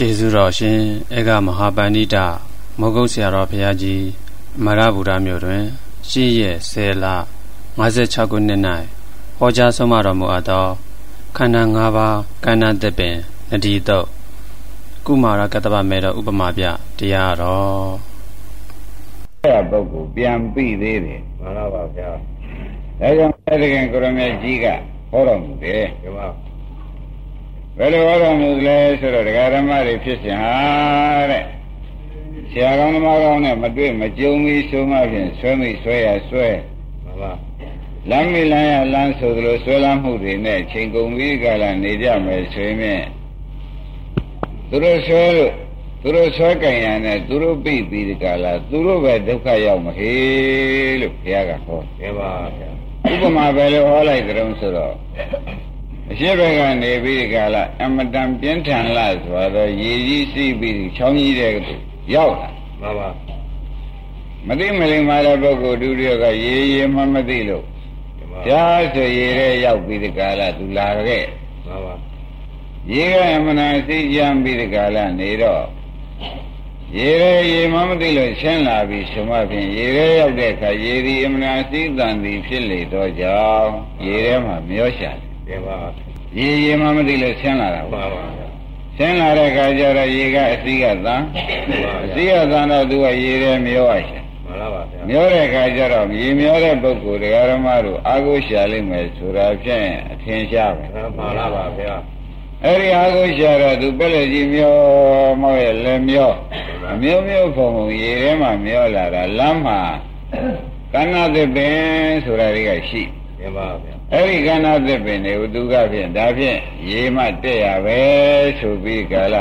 ကျေးဇူးတော်ရှင်ဧကမဟာပန္နိတမောဂုတ်ဆရာတော်ဘုရားကြီးမရဗုဒ္ဓမြို့တွင်ရှိရဲ့ဆယ်လ56ခုနှစ်၌ဟောကြားဆုံးမတော်မူအပ်သောခန္ဓာ၅ပါးကန္နာတပင်နတိတုတ်ကုမာရကတ္တဗမေတော်ဥပမာပြတရားတော်အဲ့ပုဂ္ဂိုလ်ပြန်ပြီးသေးတယ်မှန်ပါပါဗျာဒါကြောင့်အဲ့ဒီကကိုရမေကြီးကဟောတော်မူတယ်ဒီမှာ ဘယ်လိုဟောတော်မူလဲဆိုတော့ဒကာဓမ္မတွေဖြစ်စဉ်ဟာတဲ့ဆရာကောင်းသမားကောင်းနဲ့မတွေ့မကြုံမီဆိုမှဖြင့်ဆွဲမိဆွဲရဆွဲမှန်ပါလမ်းမိလမ်းရလမ်းဆိုသလိုဆွဲလမ်းမှုတွေနဲ့ချိန်ကုန်ပြီးကြလာနေကြမယ်ဆိုရင်သူတို့ဆွဲလို့သူတို့ဆွဲကြင်ရတဲ့သူတို့ပြိပြီးဒီကလာသူတို့ပဲဒုက္ခရောက်မဟေလို့ဘုရားကဟောတယ်ပါဗျာဥပမာပဲလို့ဟောလိုက်ကြုံဆိုတော့ အရှိဘက်ကနေပြီးဒီကလာအမတန်ပြင်းထန်လာဆိုတော့ရေကြီးစီးပြီးချောင်းကြီးတဲ့ကရောက်လာမှန်ပါမသိမလိမ္မာတဲ့ပုဂ္ဂိုလ်ဒုတိယကရေရေမှမသိလို့ကြာဆိုရေထဲရောက်ပြီးဒီကလာသူလာခဲ့မှန်ပါရေကအမနာသိကြံပြီးဒီကလာနေတော့ရေရဲရေမမသိလို့ရှင်းလာပြီဆိုမှဖြင့်ရေရဲရောက်တဲ့အခါရေဒီအမနာသိတန်သည်ဖြစ်လေတော့ကြောင့်ရေထဲမှာမျောရှာတယ် ပါရေရေမမသိလို့ရှင်းလာတာပါပါရှင်းလာတဲ့အခါကျတော့ရေကအစီကသံအစီကသံတော့သူကရေထဲမျောရရှာမှန်ပါပါဗျာမျောတဲ့အခါကျတော့ရေမျောတဲ့ပုဂ္ဂိုလ်တရားဓမ္မတို့အာဟုရှာလိမ့်မယ်ဆိုတာဖြင့်အထင်ရှားပဲမှန်ပါပါဗျာအဲ့ဒီအားကိုရှာတော့သူပက်လက်ကြီးမျောမောရဲ့လည်းမျောအမျိုးမျိုးဖုံဖုံရေထဲမှာမျောလာတာလမ်းမှာကဏ္ဍသစ်ပင်ဆိုတာတွေကရှိ ပြပါဗျာအဲ့ဒီကဏ္ဍသစ်ပင်တွေကိုသူကဖြင့်ဒါဖြင့်ရေမှတက်ရပဲဆိုပြီးကာလ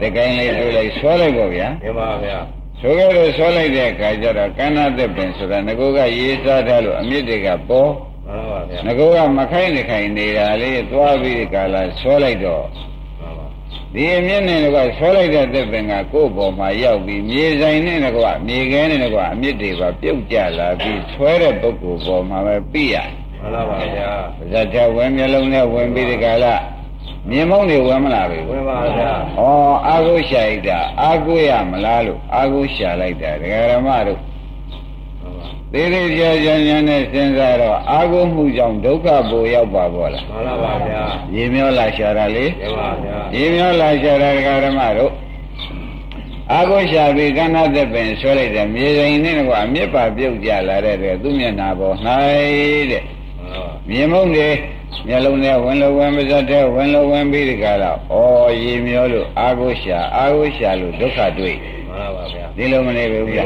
တကိုင်းလေးတွေ့လိုက်ဆွဲလိုက်ပေါ့ဗျာပြပါဗျာဆိုကြလို့ဆွဲလိုက်တဲ့အခါကျတော့ကဏ္ဍသစ်ပင်ဆိုတာငကောကရေစားထားလို့အမြင့်တွေကပေါ်မှန်ပါဗျာငကောကမခိုင်းနေခိုင်းနေတာလေးသွားပြီးကာလဆွဲလိုက်တော့ ဒီအမြင့်နဲ့ကဆွဲလိုက်တဲ့သက်ပင်ကကိုယ့်ဘော်မှာရောက်ပြီးမြေဆိုင်နဲ့ကမြေခဲနဲ့ကအမြင့်တွေပါပြုတ်ကျလာပြီးဆွဲတဲ့ပုဂ္ဂိုလ်ဘော်မှာပဲပြရမှန်ပါပါဗျာဇတ်ချဝင်မျိုးလုံးနဲ့ဝင်ပြီးဒီကာလမြင်မောင်းတွေဝင်မလာပြီဝင်ပါဗျာဩအာဟုရှာလိုက်တာအာဟုရမလားလို့အာဟုရှာလိုက်တာဒကာရမတို့ သေးသေးချာချာညာနဲ့စဉ်းစားတော့အာဟုမှုကြောင့်ဒုက္ခပိုရောက်ပါဘောလားမှန်ပါပါဗျာရေမျောလာရှာတာလေမှန်ပါဗျာရေမျောလာရှာတာဒကာရမတို့အာဟုရှာပြီးကဏ္ဍသက်ပင်ဆွဲလိုက်တယ်မြေစိန်နဲ့ကအမြစ်ပါပြုတ်ကြလာတဲ့သူ့မျက်နာပေါ်၌တဲ့မြင်မုံတွေမျက်လုံးနဲ့ဝင်လို့ဝင်ပါစတဲ့ဝင်လို့ဝင်ပြီးဒီကလာဩရေမျောလို့အာဟုရှာအာဟုရှာလို့ဒုက္ခတွေ့မှန်ပါဗျာဒီလိုမနေဘူးဗျာ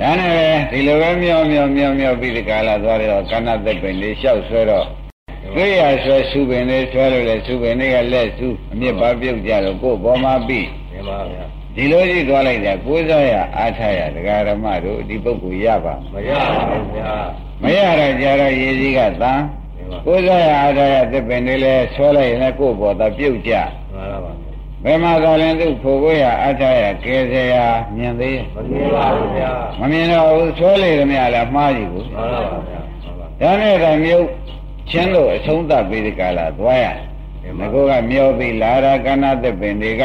ဒါနဲ့ပဲဒီလိုပဲမျောမျောမျောမျောပြီးဒီကလာသွားတော့ကဏ္ဍသက်ပင်လေးလျှောက်ဆွဲတော့တွေ့ရဆွဲစုပင်လေးဆွဲလို့လေစုပင်လေးကလက်စုအမြစ်ပါပြုတ်ကြတော့ကိုယ်ဘောမှာပြီးမှန်ပါဗျာဒီလိုကြီးသွားလိုက်တာကိုးစားရအားထားရဒကာရမတို့ဒီပုဂ္ဂိုလ်ရပါမရပါဘူးဗျာမရတော့ကြတော့ရေကြီးကသံကိုယ်စားရအားထားရသစ်ပင်တွေလဲဆွဲလိုက်ရင်ကိုယ်ပေါ်သာပြုတ်ကြမှန်ပါပါ ဘယ်မှာသာလဲသူဖို့ကိုရအားထားရကဲစရာမြင်သေးမမြင်ပါဘူးဗျာမမြင်တော့ဘူးဆွဲလေသမျှလားမှားကြည့်ဘူးမှန်ပါပါဗျာဒါနဲ့ကမြုပ်ချင်းလို့အဆုံးသတ်ပြီးဒီကလာသွားရငကောကမျောပြီးလာရာကဏ္ဍသစ်ပင်တွေက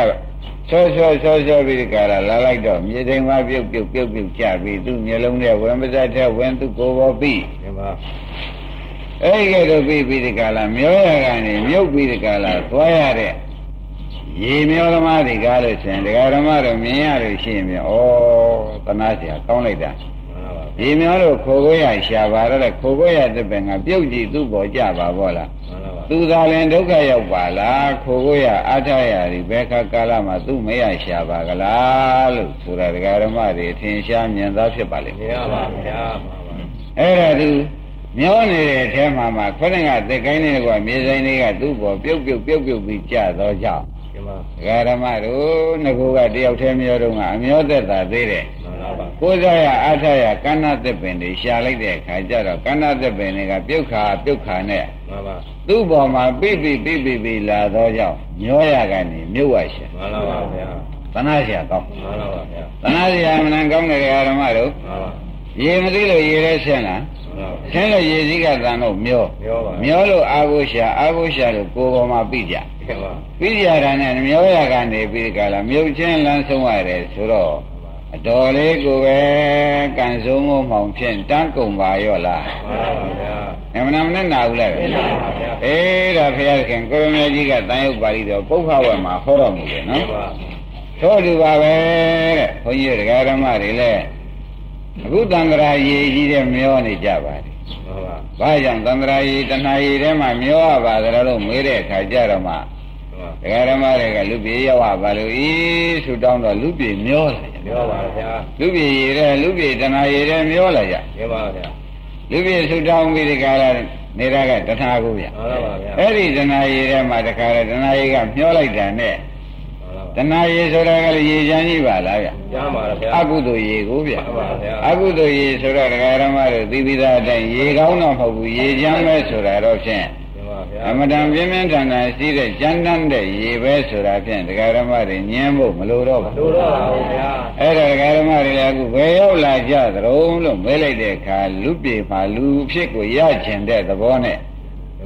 ဆောဆောဆောဆောပြီးဒီကလာလာလိုက်တော့မြေတိမ်မပြုတ်ပြုတ်ပြုတ်ပြုတ်ကြပြီးသူ့မျက်လုံးထဲဝင်ပါစတဲ့ဝင်သူကိုယ်ပေါ်ပြီးမှန်ပါအဲ့ဒီကဲတော့ပြီးပြီးဒီကလာမျောရကနေမြုပ်ပြီးဒီကလာသွားရတဲ့ ရေမျောသမားတွေကားလို့ရှင်ဒကာဓမ္မတို့မြင်ရလို့ရှိရင်ဩသနာเสียကောင်းလိုက်တာရေမျောလို့ခိုကိုရရှာပါတော့ခိုကိုရတဲ့ပင်ကပြုတ်ကြည့်သူ့ပေါ်ကြပါဘောလားသူသာလင်ဒုက္ခရောက်ပါလားခိုကိုရအထရရီဘယ်ခါကာလမှာသူ့မရရှာပါကလားလို့ဆိုတာဒကာဓမ္မတွေထင်ရှားမြင်သားဖြစ်ပါလိမ့်မယ်။မှန်ပါဗျာ။အဲ့ဒါသူမျောနေတဲ့အထဲမှာမှခொနဲ့ကသက်ကိုင်းနေကမြေဆိုင်တွေကသူ့ပေါ်ပြုတ်ပြုတ်ပြုတ်ပြုတ်ပြီးကြတော့ကြောင့် ဒကာဓမ္မတို့ငကူကတယောက်တည်းမျောတော့ကအမျောသက်သာသေးတယ်ကိုးစားရအားထားရကဏ္ဍသက်ပင်တွေရှာလိုက်တဲ့အခါကျတော့ကဏ္ဍသက်ပင်တွေကပြုတ်ခါပြုတ်ခါနဲ့မှန်ပါသူ့ပေါ်မှာပြိပိပြိပိပိလာတော့ကြောင့်မျောရကနေမြုပ်ဝရှာမှန်ပါဗျာသနာရှာကောင်းမှန်ပါဗျာသနာရှာမနန်ကောင်းတဲ့ဓမ္မတို့မှန်ပါရေမသိလို့ရေရဲဆင်းလားဆင်းလို့ရေစည်းကတန်တော့မျောမျောပါမျောလို့အာဟုရှာအာဟုရှာလို့ကိုယ်ပေါ်မှာပြကြ ပြ ကဲပါ ပြီးကြတာနဲ့မျောရကနေပြီးဒီကလာမြုပ်ချင်းလမ်းဆုံးရတယ်ဆိုတော့အတော်လေးကိုပဲကန်ဆုံးမို့မှောင်ဖြင့်တန်းကုန်ပါရော့လား မှန်ပါဗျာ အမနာမနဲ့နာဘူးလားပဲအေးဒါဖရာခင်ကိုရမေကြီးကတန်ရုပ်ပါဠိတော်ပုပ္ပဝတ်မှာဟောတော်မူတယ်နော် ပါ ထို့တူပါပဲတဲ့ဘုန်းကြီးတရားဓမ္မတွေလည်းအခုတန်ត្រာရည်ကြီးတဲ့မျောနေကြပါတယ် မှန်ပါ ။ဘာကြောင့်တန်ត្រာရည်တဏှာရည်ထဲမှာမျောရပါသလားလို့မေးတဲ့အခါကျတော့မှ မှန်ပါတရားဓမ္မတွေကလူပြေရောက်ပါလို့ဤဆူတောင်းတော့လူပြေမျောလာကြပြောပါဗျာ။လူပြေရည်တဲ့လူပြေတဏှာရည်တဲ့မျောလာကြပြောပါဗျာ။လူပြေဆူတောင်းပြီးဒီကရနေတာကတဏှာကိုဗျမှန်ပါဗျာ။အဲ့ဒီတဏှာရည်ထဲမှာတခါရတဏှာရည်ကမျောလိုက်တာနဲ့မှန်ပါတဏှာရည်ဆိုတာကလည်းရည်ချမ်းကြီးပါလားဗျကြားပါဗျာ။အကုသိုလ်ရည်ကိုဗျမှန်ပါဗျာ။အကုသိုလ်ရည်ဆိုတော့တရားဓမ္မတွေသိပြီးသားအတိုင်းရေကောင်းတော့မဟုတ်ဘူးရေချမ်းပဲဆိုတာတော့ဖြင့်ပြောပါ ဗျာအမတန်ပြင်းပြင်းထန်ထန်ရှိတဲ့ကြမ်းတမ်းတဲ့ရေပဲဆိုတာဖြင့်တရားဓမ္မတွေညင်းဖို့မလိုတော့ဘူးတို့တော့ပါဦးဗျာအဲ့ဒါတရားဓမ္မတွေလည်းအခုဘယ်ရောက်လာကြသတုံးလို့မဲလိုက်တဲ့အခါလူပြေမှာလူဖြစ်ကိုရကျင်တဲ့သဘောနဲ့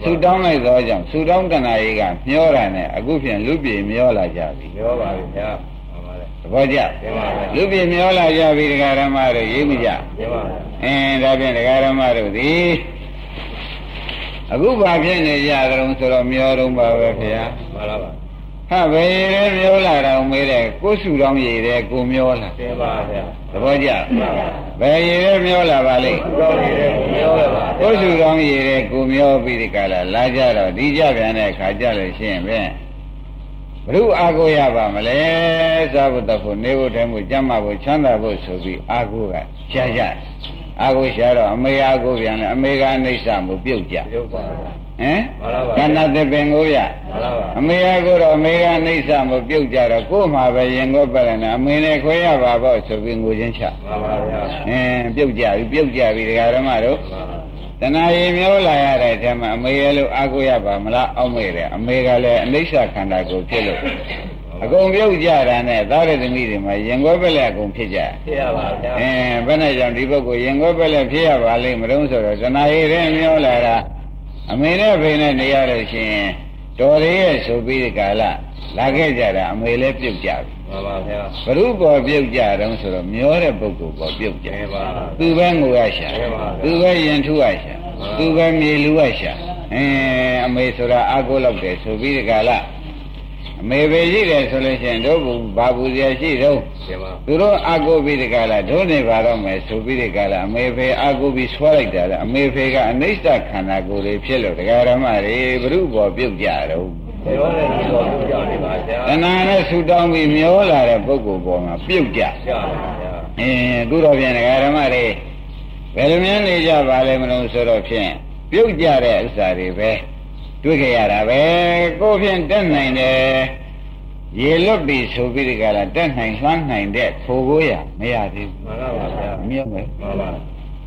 ဆူတောင်းလိုက်သောကြောင့်ဆူတောင်းတဏှာကြီးကမျောတာနဲ့အခုဖြင့်လူပြေမျောလာကြပြီပြောပါဗျာမှန်ပါလေသဘောကျပြောပါဗျာလူပြေမျောလာကြပြီတရားဓမ္မတွေရေးမကြပြောပါဗျာအင်းဒါဖြင့်တရားဓမ္မတို့သည် အခုဘာဖြစ်နေကြသတုံးဆိုတော့မျောတော့ပါပဲခင်ဗျာမှန်ပါပါဟာဘယ်ရဲမျောလာတော့မေးတဲ့ကိုယ်စုတော်ရည်တဲ့ကိုမျောလာပြောပါဗျာသဘောကျဘယ်ရည်ရဲမျောလာပါလိမ့်တော့နေတယ်ပြောရပါကိုယ်စုတော်ရည်တဲ့ကိုမျောပြီးဒီကလာလာကြတော့ဒီကြပြန်တဲ့ခါကြလို့ရှိရင်ဖြင့်ဘုရုအာကိုရပါမလဲသာဘုတ္တဖို့နေဖို့တဲမှုကြမ်းမဖို့ချမ်းသာဖို့ဆိုပြီးအာကိုကရှားကြ အာကိုရှားတော့အမေအာကိုပြန်တယ်အမေကအိဋ္ဌမှုပြုတ်ကြပြောပါဗျာဟမ်မှန်ပါပါကဏ္ဍသပင်ကိုရမှန်ပါပါအမေကကိုတော့အမေကနှိမ့်စမပြုတ်ကြတော့ကို့မှာပဲရင်ကိုပဲနဲ့အမေနဲ့ခွဲရပါပေါ့ဆိုပြီးငိုချင်းချမှန်ပါဗျာအင်းပြုတ်ကြပြီပြုတ်ကြပြီဒကာဓမ္မတို့မှန်ပါတဏှာရင်မျောလာရတဲ့အချိန်မှာအမေရဲ့လို့အားကိုရပါမလားအောက်မေ့တယ်အမေကလည်းအနိစ္စခန္ဓာကိုဖြစ်လို့ အကုန်ပြုတ်ကြတာနဲ့သားရသမီးတွေမှာရင်ကိုပဲလည်းအကုန်ဖြစ်ကြဖြစ်ရပါဗျာအင်းဘယ်နဲ့ကြောင့်ဒီပုဂ္ဂိုလ်ရင်ကိုပဲလည်းဖြစ်ရပါလိမ့်မလို့ဆိုတော့တဏှာရင်ထဲမျောလာတာအမေနဲ့ဖေနဲ့နေရလို့ရှိရင်တော်ရရဲ့ဆိုပြီးဒီကာလလာခဲ့ကြတာအမေလည်းပြုတ်ကြပြီမှန်ပါဗျာဘုရုပေါ်ပြုတ်ကြတော့ဆိုတော့မျောတဲ့ပုဂ္ဂိုလ်ပေါ်ပြုတ်ကြပြောပါသူပဲငိုရရှာမှန်ပါဗျာသူပဲရင်ထုရရှာမှန်ပါသူပဲမြေလူရရှာအင်းအမေဆိုတာအာကိုလောက်တယ်ဆိုပြီးဒီကာလ အမေပဲရှိတယ်ဆိုလို့ရှိရင်တို့ဘုဘာဘူးရရှိတော့ပြောပါသူတို့အာကိုပြီးဒီကာလတို့နေပါတော့မယ်ဆိုပြီးဒီကာလအမေဖေအာကိုပြီးဆွဲလိုက်တာလေအမေဖေကအနိစ္စခန္ဓာကိုယ်လေးဖြစ်လို့တရားဓမ္မတွေဘုရုပေါ်ပြုတ်ကြတော့ပြောတယ်ဒီလိုပြောနေပါဗျာတဏှာနဲ့ဆူတောင်းပြီးမျောလာတဲ့ပုဂ္ဂိုလ်ပေါ်မှာပြုတ်ကြကြားပါဗျာအင်းအခုတော့ပြန်တရားဓမ္မတွေဘယ်လိုများနေကြပါလဲမလို့ဆိုတော့ဖြင့်ပြုတ်ကြတဲ့ဥစ္စာတွေပဲ တွေ့ကြရတာပဲကိုယ်ဖြင့်တက်နိုင်တယ်ရေလွတ်ပြီဆိုပြီးဒီကလာတက်နိုင်လှမ်းနိုင်တဲ့ဖိုကိုရမရသေးဘူးမှန်ပါဗျာမြတ်မယ်မှန်ပါ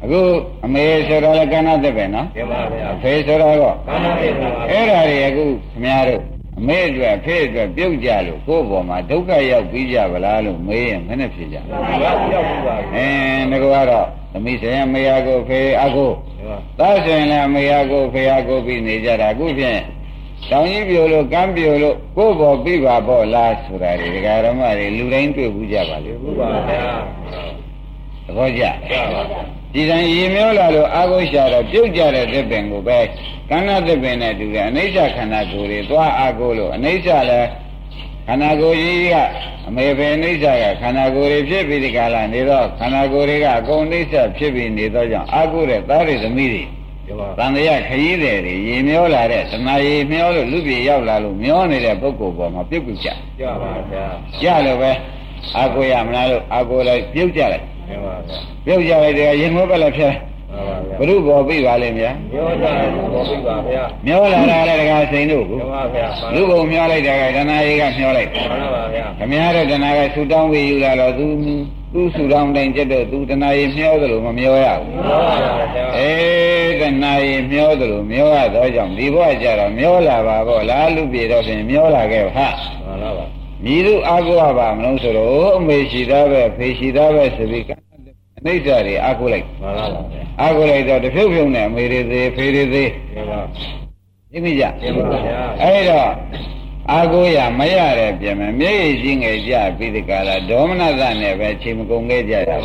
အခုအမေဆိုတော့လည်းကဏ္ဍသက်ပဲနော်ပြောပါဗျာအဖေဆိုတော့တော့ကာမတေပါအဲ့ဒါတွေအခုခင်ဗျားတို့ အမေအတွက်အဖေအတွက်ပြုတ်ကြလို့ကိုယ့်ဘောမှာဒုက္ခရောက်ပြီးကြဗလားလို့မေးရင်မနဲ့ဖြစ်ကြဘူးဘာပြောက်ပါအင်းငါကတော့သမီးဆိုင်မေယာကိုဖေအကိုပြောပါသားဆိုင်လည်းမေယာကိုဖေအကိုပြီးနေကြတာအခုဖြင့်တောင်ကြီးပြိုလို့ကမ်းပြိုလို့ကိုယ့်ဘောပြပါပေါ့လားဆိုတာဒီဃာရမတွေလူတိုင်းတွေ့ဘူးကြပါလေဘူးပါဗျာသဘောကျကြားပါ ဒီတိုင်းရေမျောလာလို့အာကိုရှာတော့ပြုတ်ကြတဲ့သစ်ပင်ကိုပဲကန္နာသစ်ပင်နဲ့တူတယ်အနိစ္စခန္ဓာကိုယ်တွေသွားအာကိုလို့အနိစ္စလည်းခန္ဓာကိုယ်ကြီးကအမေပဲအနိစ္စကခန္ဓာကိုယ်တွေဖြစ်ပြီးဒီကလာနေတော့ခန္ဓာကိုယ်တွေကအကုန်အနိစ္စဖြစ်ပြီးနေတော့ကြောင့်အာကိုတဲ့သားတွေသမီးတွေပြောပါတန်တရားခရီးတယ်တွေရေမျောလာတဲ့သမာရေမျောလို့လူပြေရောက်လာလို့မျောနေတဲ့ပုဂ္ဂိုလ်ပေါ်မှာပြုတ်ပြုတ်ကြကြားပါဗျာကြလို့ပဲအာကိုရမလားလို့အာကိုလိုက်ပြုတ်ကြလိုက် ပြောပါဗျာပြုတ်ကြလိုက်တယ်ရင်မောပဲလည်းဖြဲမှန်ပါဗျာဘုရုဘောပြပါလိမ့်ဗျာပြောကြတယ်ဘောပြပါဗျာမျောလာတာလည်းတကားစိန်တို့ကိုပြောပါဗျာလူဘုံမျောလိုက်တာကဒနာရီကမျောလိုက်မှန်ပါဗျာခမည်းတော်ဒနာကဆူတောင်းပြီးယူလာတော့သူသူဆူတောင်းတိုင်းကျတော့သူဒနာရီမျောသလိုမမျောရဘူးပြောပါဗျာအေးဒနာရီမျောသလိုမျောရတော့ကြောင့်ဒီဘဝကျတော့မျောလာပါပေါ့လားလူပြေတော့ပြင်မျောလာခဲ့ဟာ မှန်ပါပါမြည်သူအာကိုရပါမလို့ဆိုတော့အမေရှိသားပဲဖေရှိသားပဲဆိုပြီးအနိစ္စတွေအာကိုလိုက်မှန်ပါဗျာအာကိုလိုက်တော့တဖြုတ်ဖြုတ်နဲ့အမေတွေသေးဖေတွေသေးပြောပါသိမိကြပြောပါဗျာအဲ့တော့အာကိုရမရတဲ့ပြင်မဲ့မျက်ရည်ကြီးငယ်ကြပြီးဒီကလာဒေါမနသနဲ့ပဲချိန်မကုန်ခဲ့ကြတာ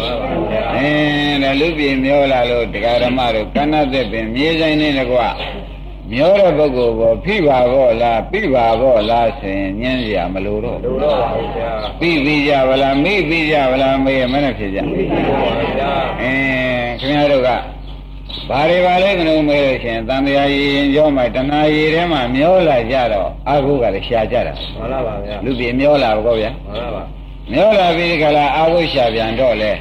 အင်းဒါလူပြည်မျောလာလို့တရားဓမ္မတို့ကဏ္ဍသက်ပင်မြေဆိုင်နေတကွ မျောတဲ့ပုဂ္ဂိုလ်ဘောဖိပါဘောလားပြပါဘောလားဆိုရင်ညင်းရမလို့တော့လူတော့ပါဗျာပြပြီးကြဗလားမိပြီးကြဗလားမေးမနဲ့ဖြစ်ကြပါဗျာအင်းခင်ဗျားတို့ကဘာတွေပါလဲမလို့မေးလို့ရှိရင်တန်တရားရည်ရင်ကြောမှတဏှာရည်ထဲမှာမျောလာကြတော့အာဟုကလည်းရှာကြတာမှန်လားပါဗျာလူပြေမျောလာဘောဗျာမှန်လားပါမျောလာပြီးဒီကလာအာဟုရှာပြန်တော့လေ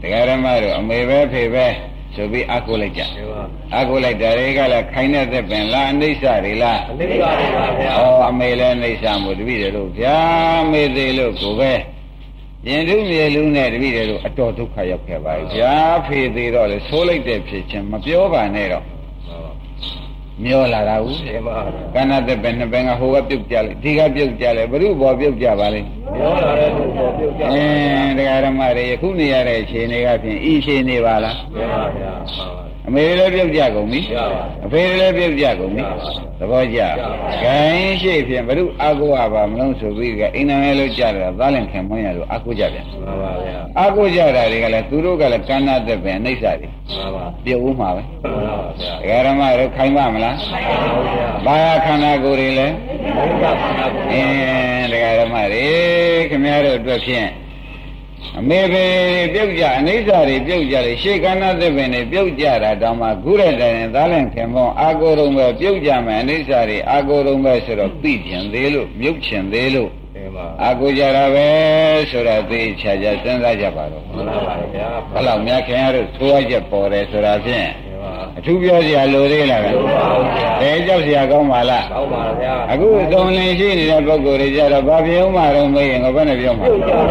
တရားဓမ္မတို့အမေပဲဖေပဲ ဆိုပြီးအာဟုလိုက်ကြဒီပါအာဟုလိုက်တယ်တွေကလည်းခိုင်းတဲ့သက်ပင်လားအနိစ္စတွေလားအနိစ္စပါဗျာဩအမေလည်းအိဋ္ဌာမို့တပည့်တယ်လို့ဗျာမေသေးလို့ကိုပဲရင်ထုမြေလူနဲ့တပည့်တယ်လို့အတော်ဒုက္ခရောက်ခဲ့ပါပြီဗျာဖေသေးတော့လေဆိုးလိုက်တဲ့ဖြစ်ချင်းမပြောပါနဲ့တော့ မျောလာတာဦးဒီပါကဏ္ဍသက်ပဲနှစ်ဘင်ကဟိုကပြုတ်ကြလိုက်ဒီကပြုတ်ကြလိုက်ဘုရုဘောပြုတ်ကြပါလိမ့်ပြောလာတဲ့လူပေါ်ပြုတ်ကြအင်းတရားဓမ္မတွေယခုနေရတဲ့အခြေအနေကဖြင့်ဤအခြေအနေပါလားဒီပါဗျာ အမေလည်းပြုတ်ကြကုန်ပြီရပါအဖေလည်းပြုတ်ကြကုန်ပြီသဘောကျဂိုင်းရှိဖြင့်ဘုရုအာကိုရပါမလို့ဆိုပြီးကအိမ်နာမဲလို့ကြတာသားလင်ခင်မွန်းရလို့အာကိုကြပြန်မှန်ပါဗျာအာကိုကြတာတွေကလည်းသူတို့ကလည်းကဏ္ဍသက်ပဲအိဋ္ဌာတွေမှန်ပါပြုတ်ဦးမှာပဲမှန်ပါဗျာဒကာရမတို့ခိုင်းပါမလားဟုတ်ဗျာဘာယာခန္ဓာကိုယ်တွေလဲဘုရားခန္ဓာကိုအင်းဒကာရမတွေခင်ဗျားတို့အတွက်ဖြင့် အမေဖေပြုတ်ကြအနိစ္စတွေပြုတ်ကြလေရှေကန္နာသစ်ပင်တွေပြုတ်ကြတာတောင်မှခုတဲ့တိုင်ရင်သားလင်ခင်မောအာကိုယ်တော်ပဲပြုတ်ကြမယ်အနိစ္စတွေအာကိုယ်တော်ပဲဆိုတော့သိကျင်သေးလို့မြုပ်ချင်သေးလို့ဒီပါအာကိုကြတာပဲဆိုတော့သိချာချာစဉ်းစားကြပါတော့မှန်ပါဗျာဘယ်လောက်များခင်ဗျားတို့သိုးရချက်ပေါ်တယ်ဆိုတာဖြင့်ဒီပါ အထူးပြောစရာလိုသေးလားဗျ။တဲကြောက်စရာကောင်းပါလားကောင်းပါဗျာ။အခုသုံးလင်းရှိနေတဲ့ပုဂ္ဂိုလ်တွေကြတော့ဘာပြောမှတော့မေးရင်ငါဘယ်နဲ့ပြောမှာပြုတ်ကြပါ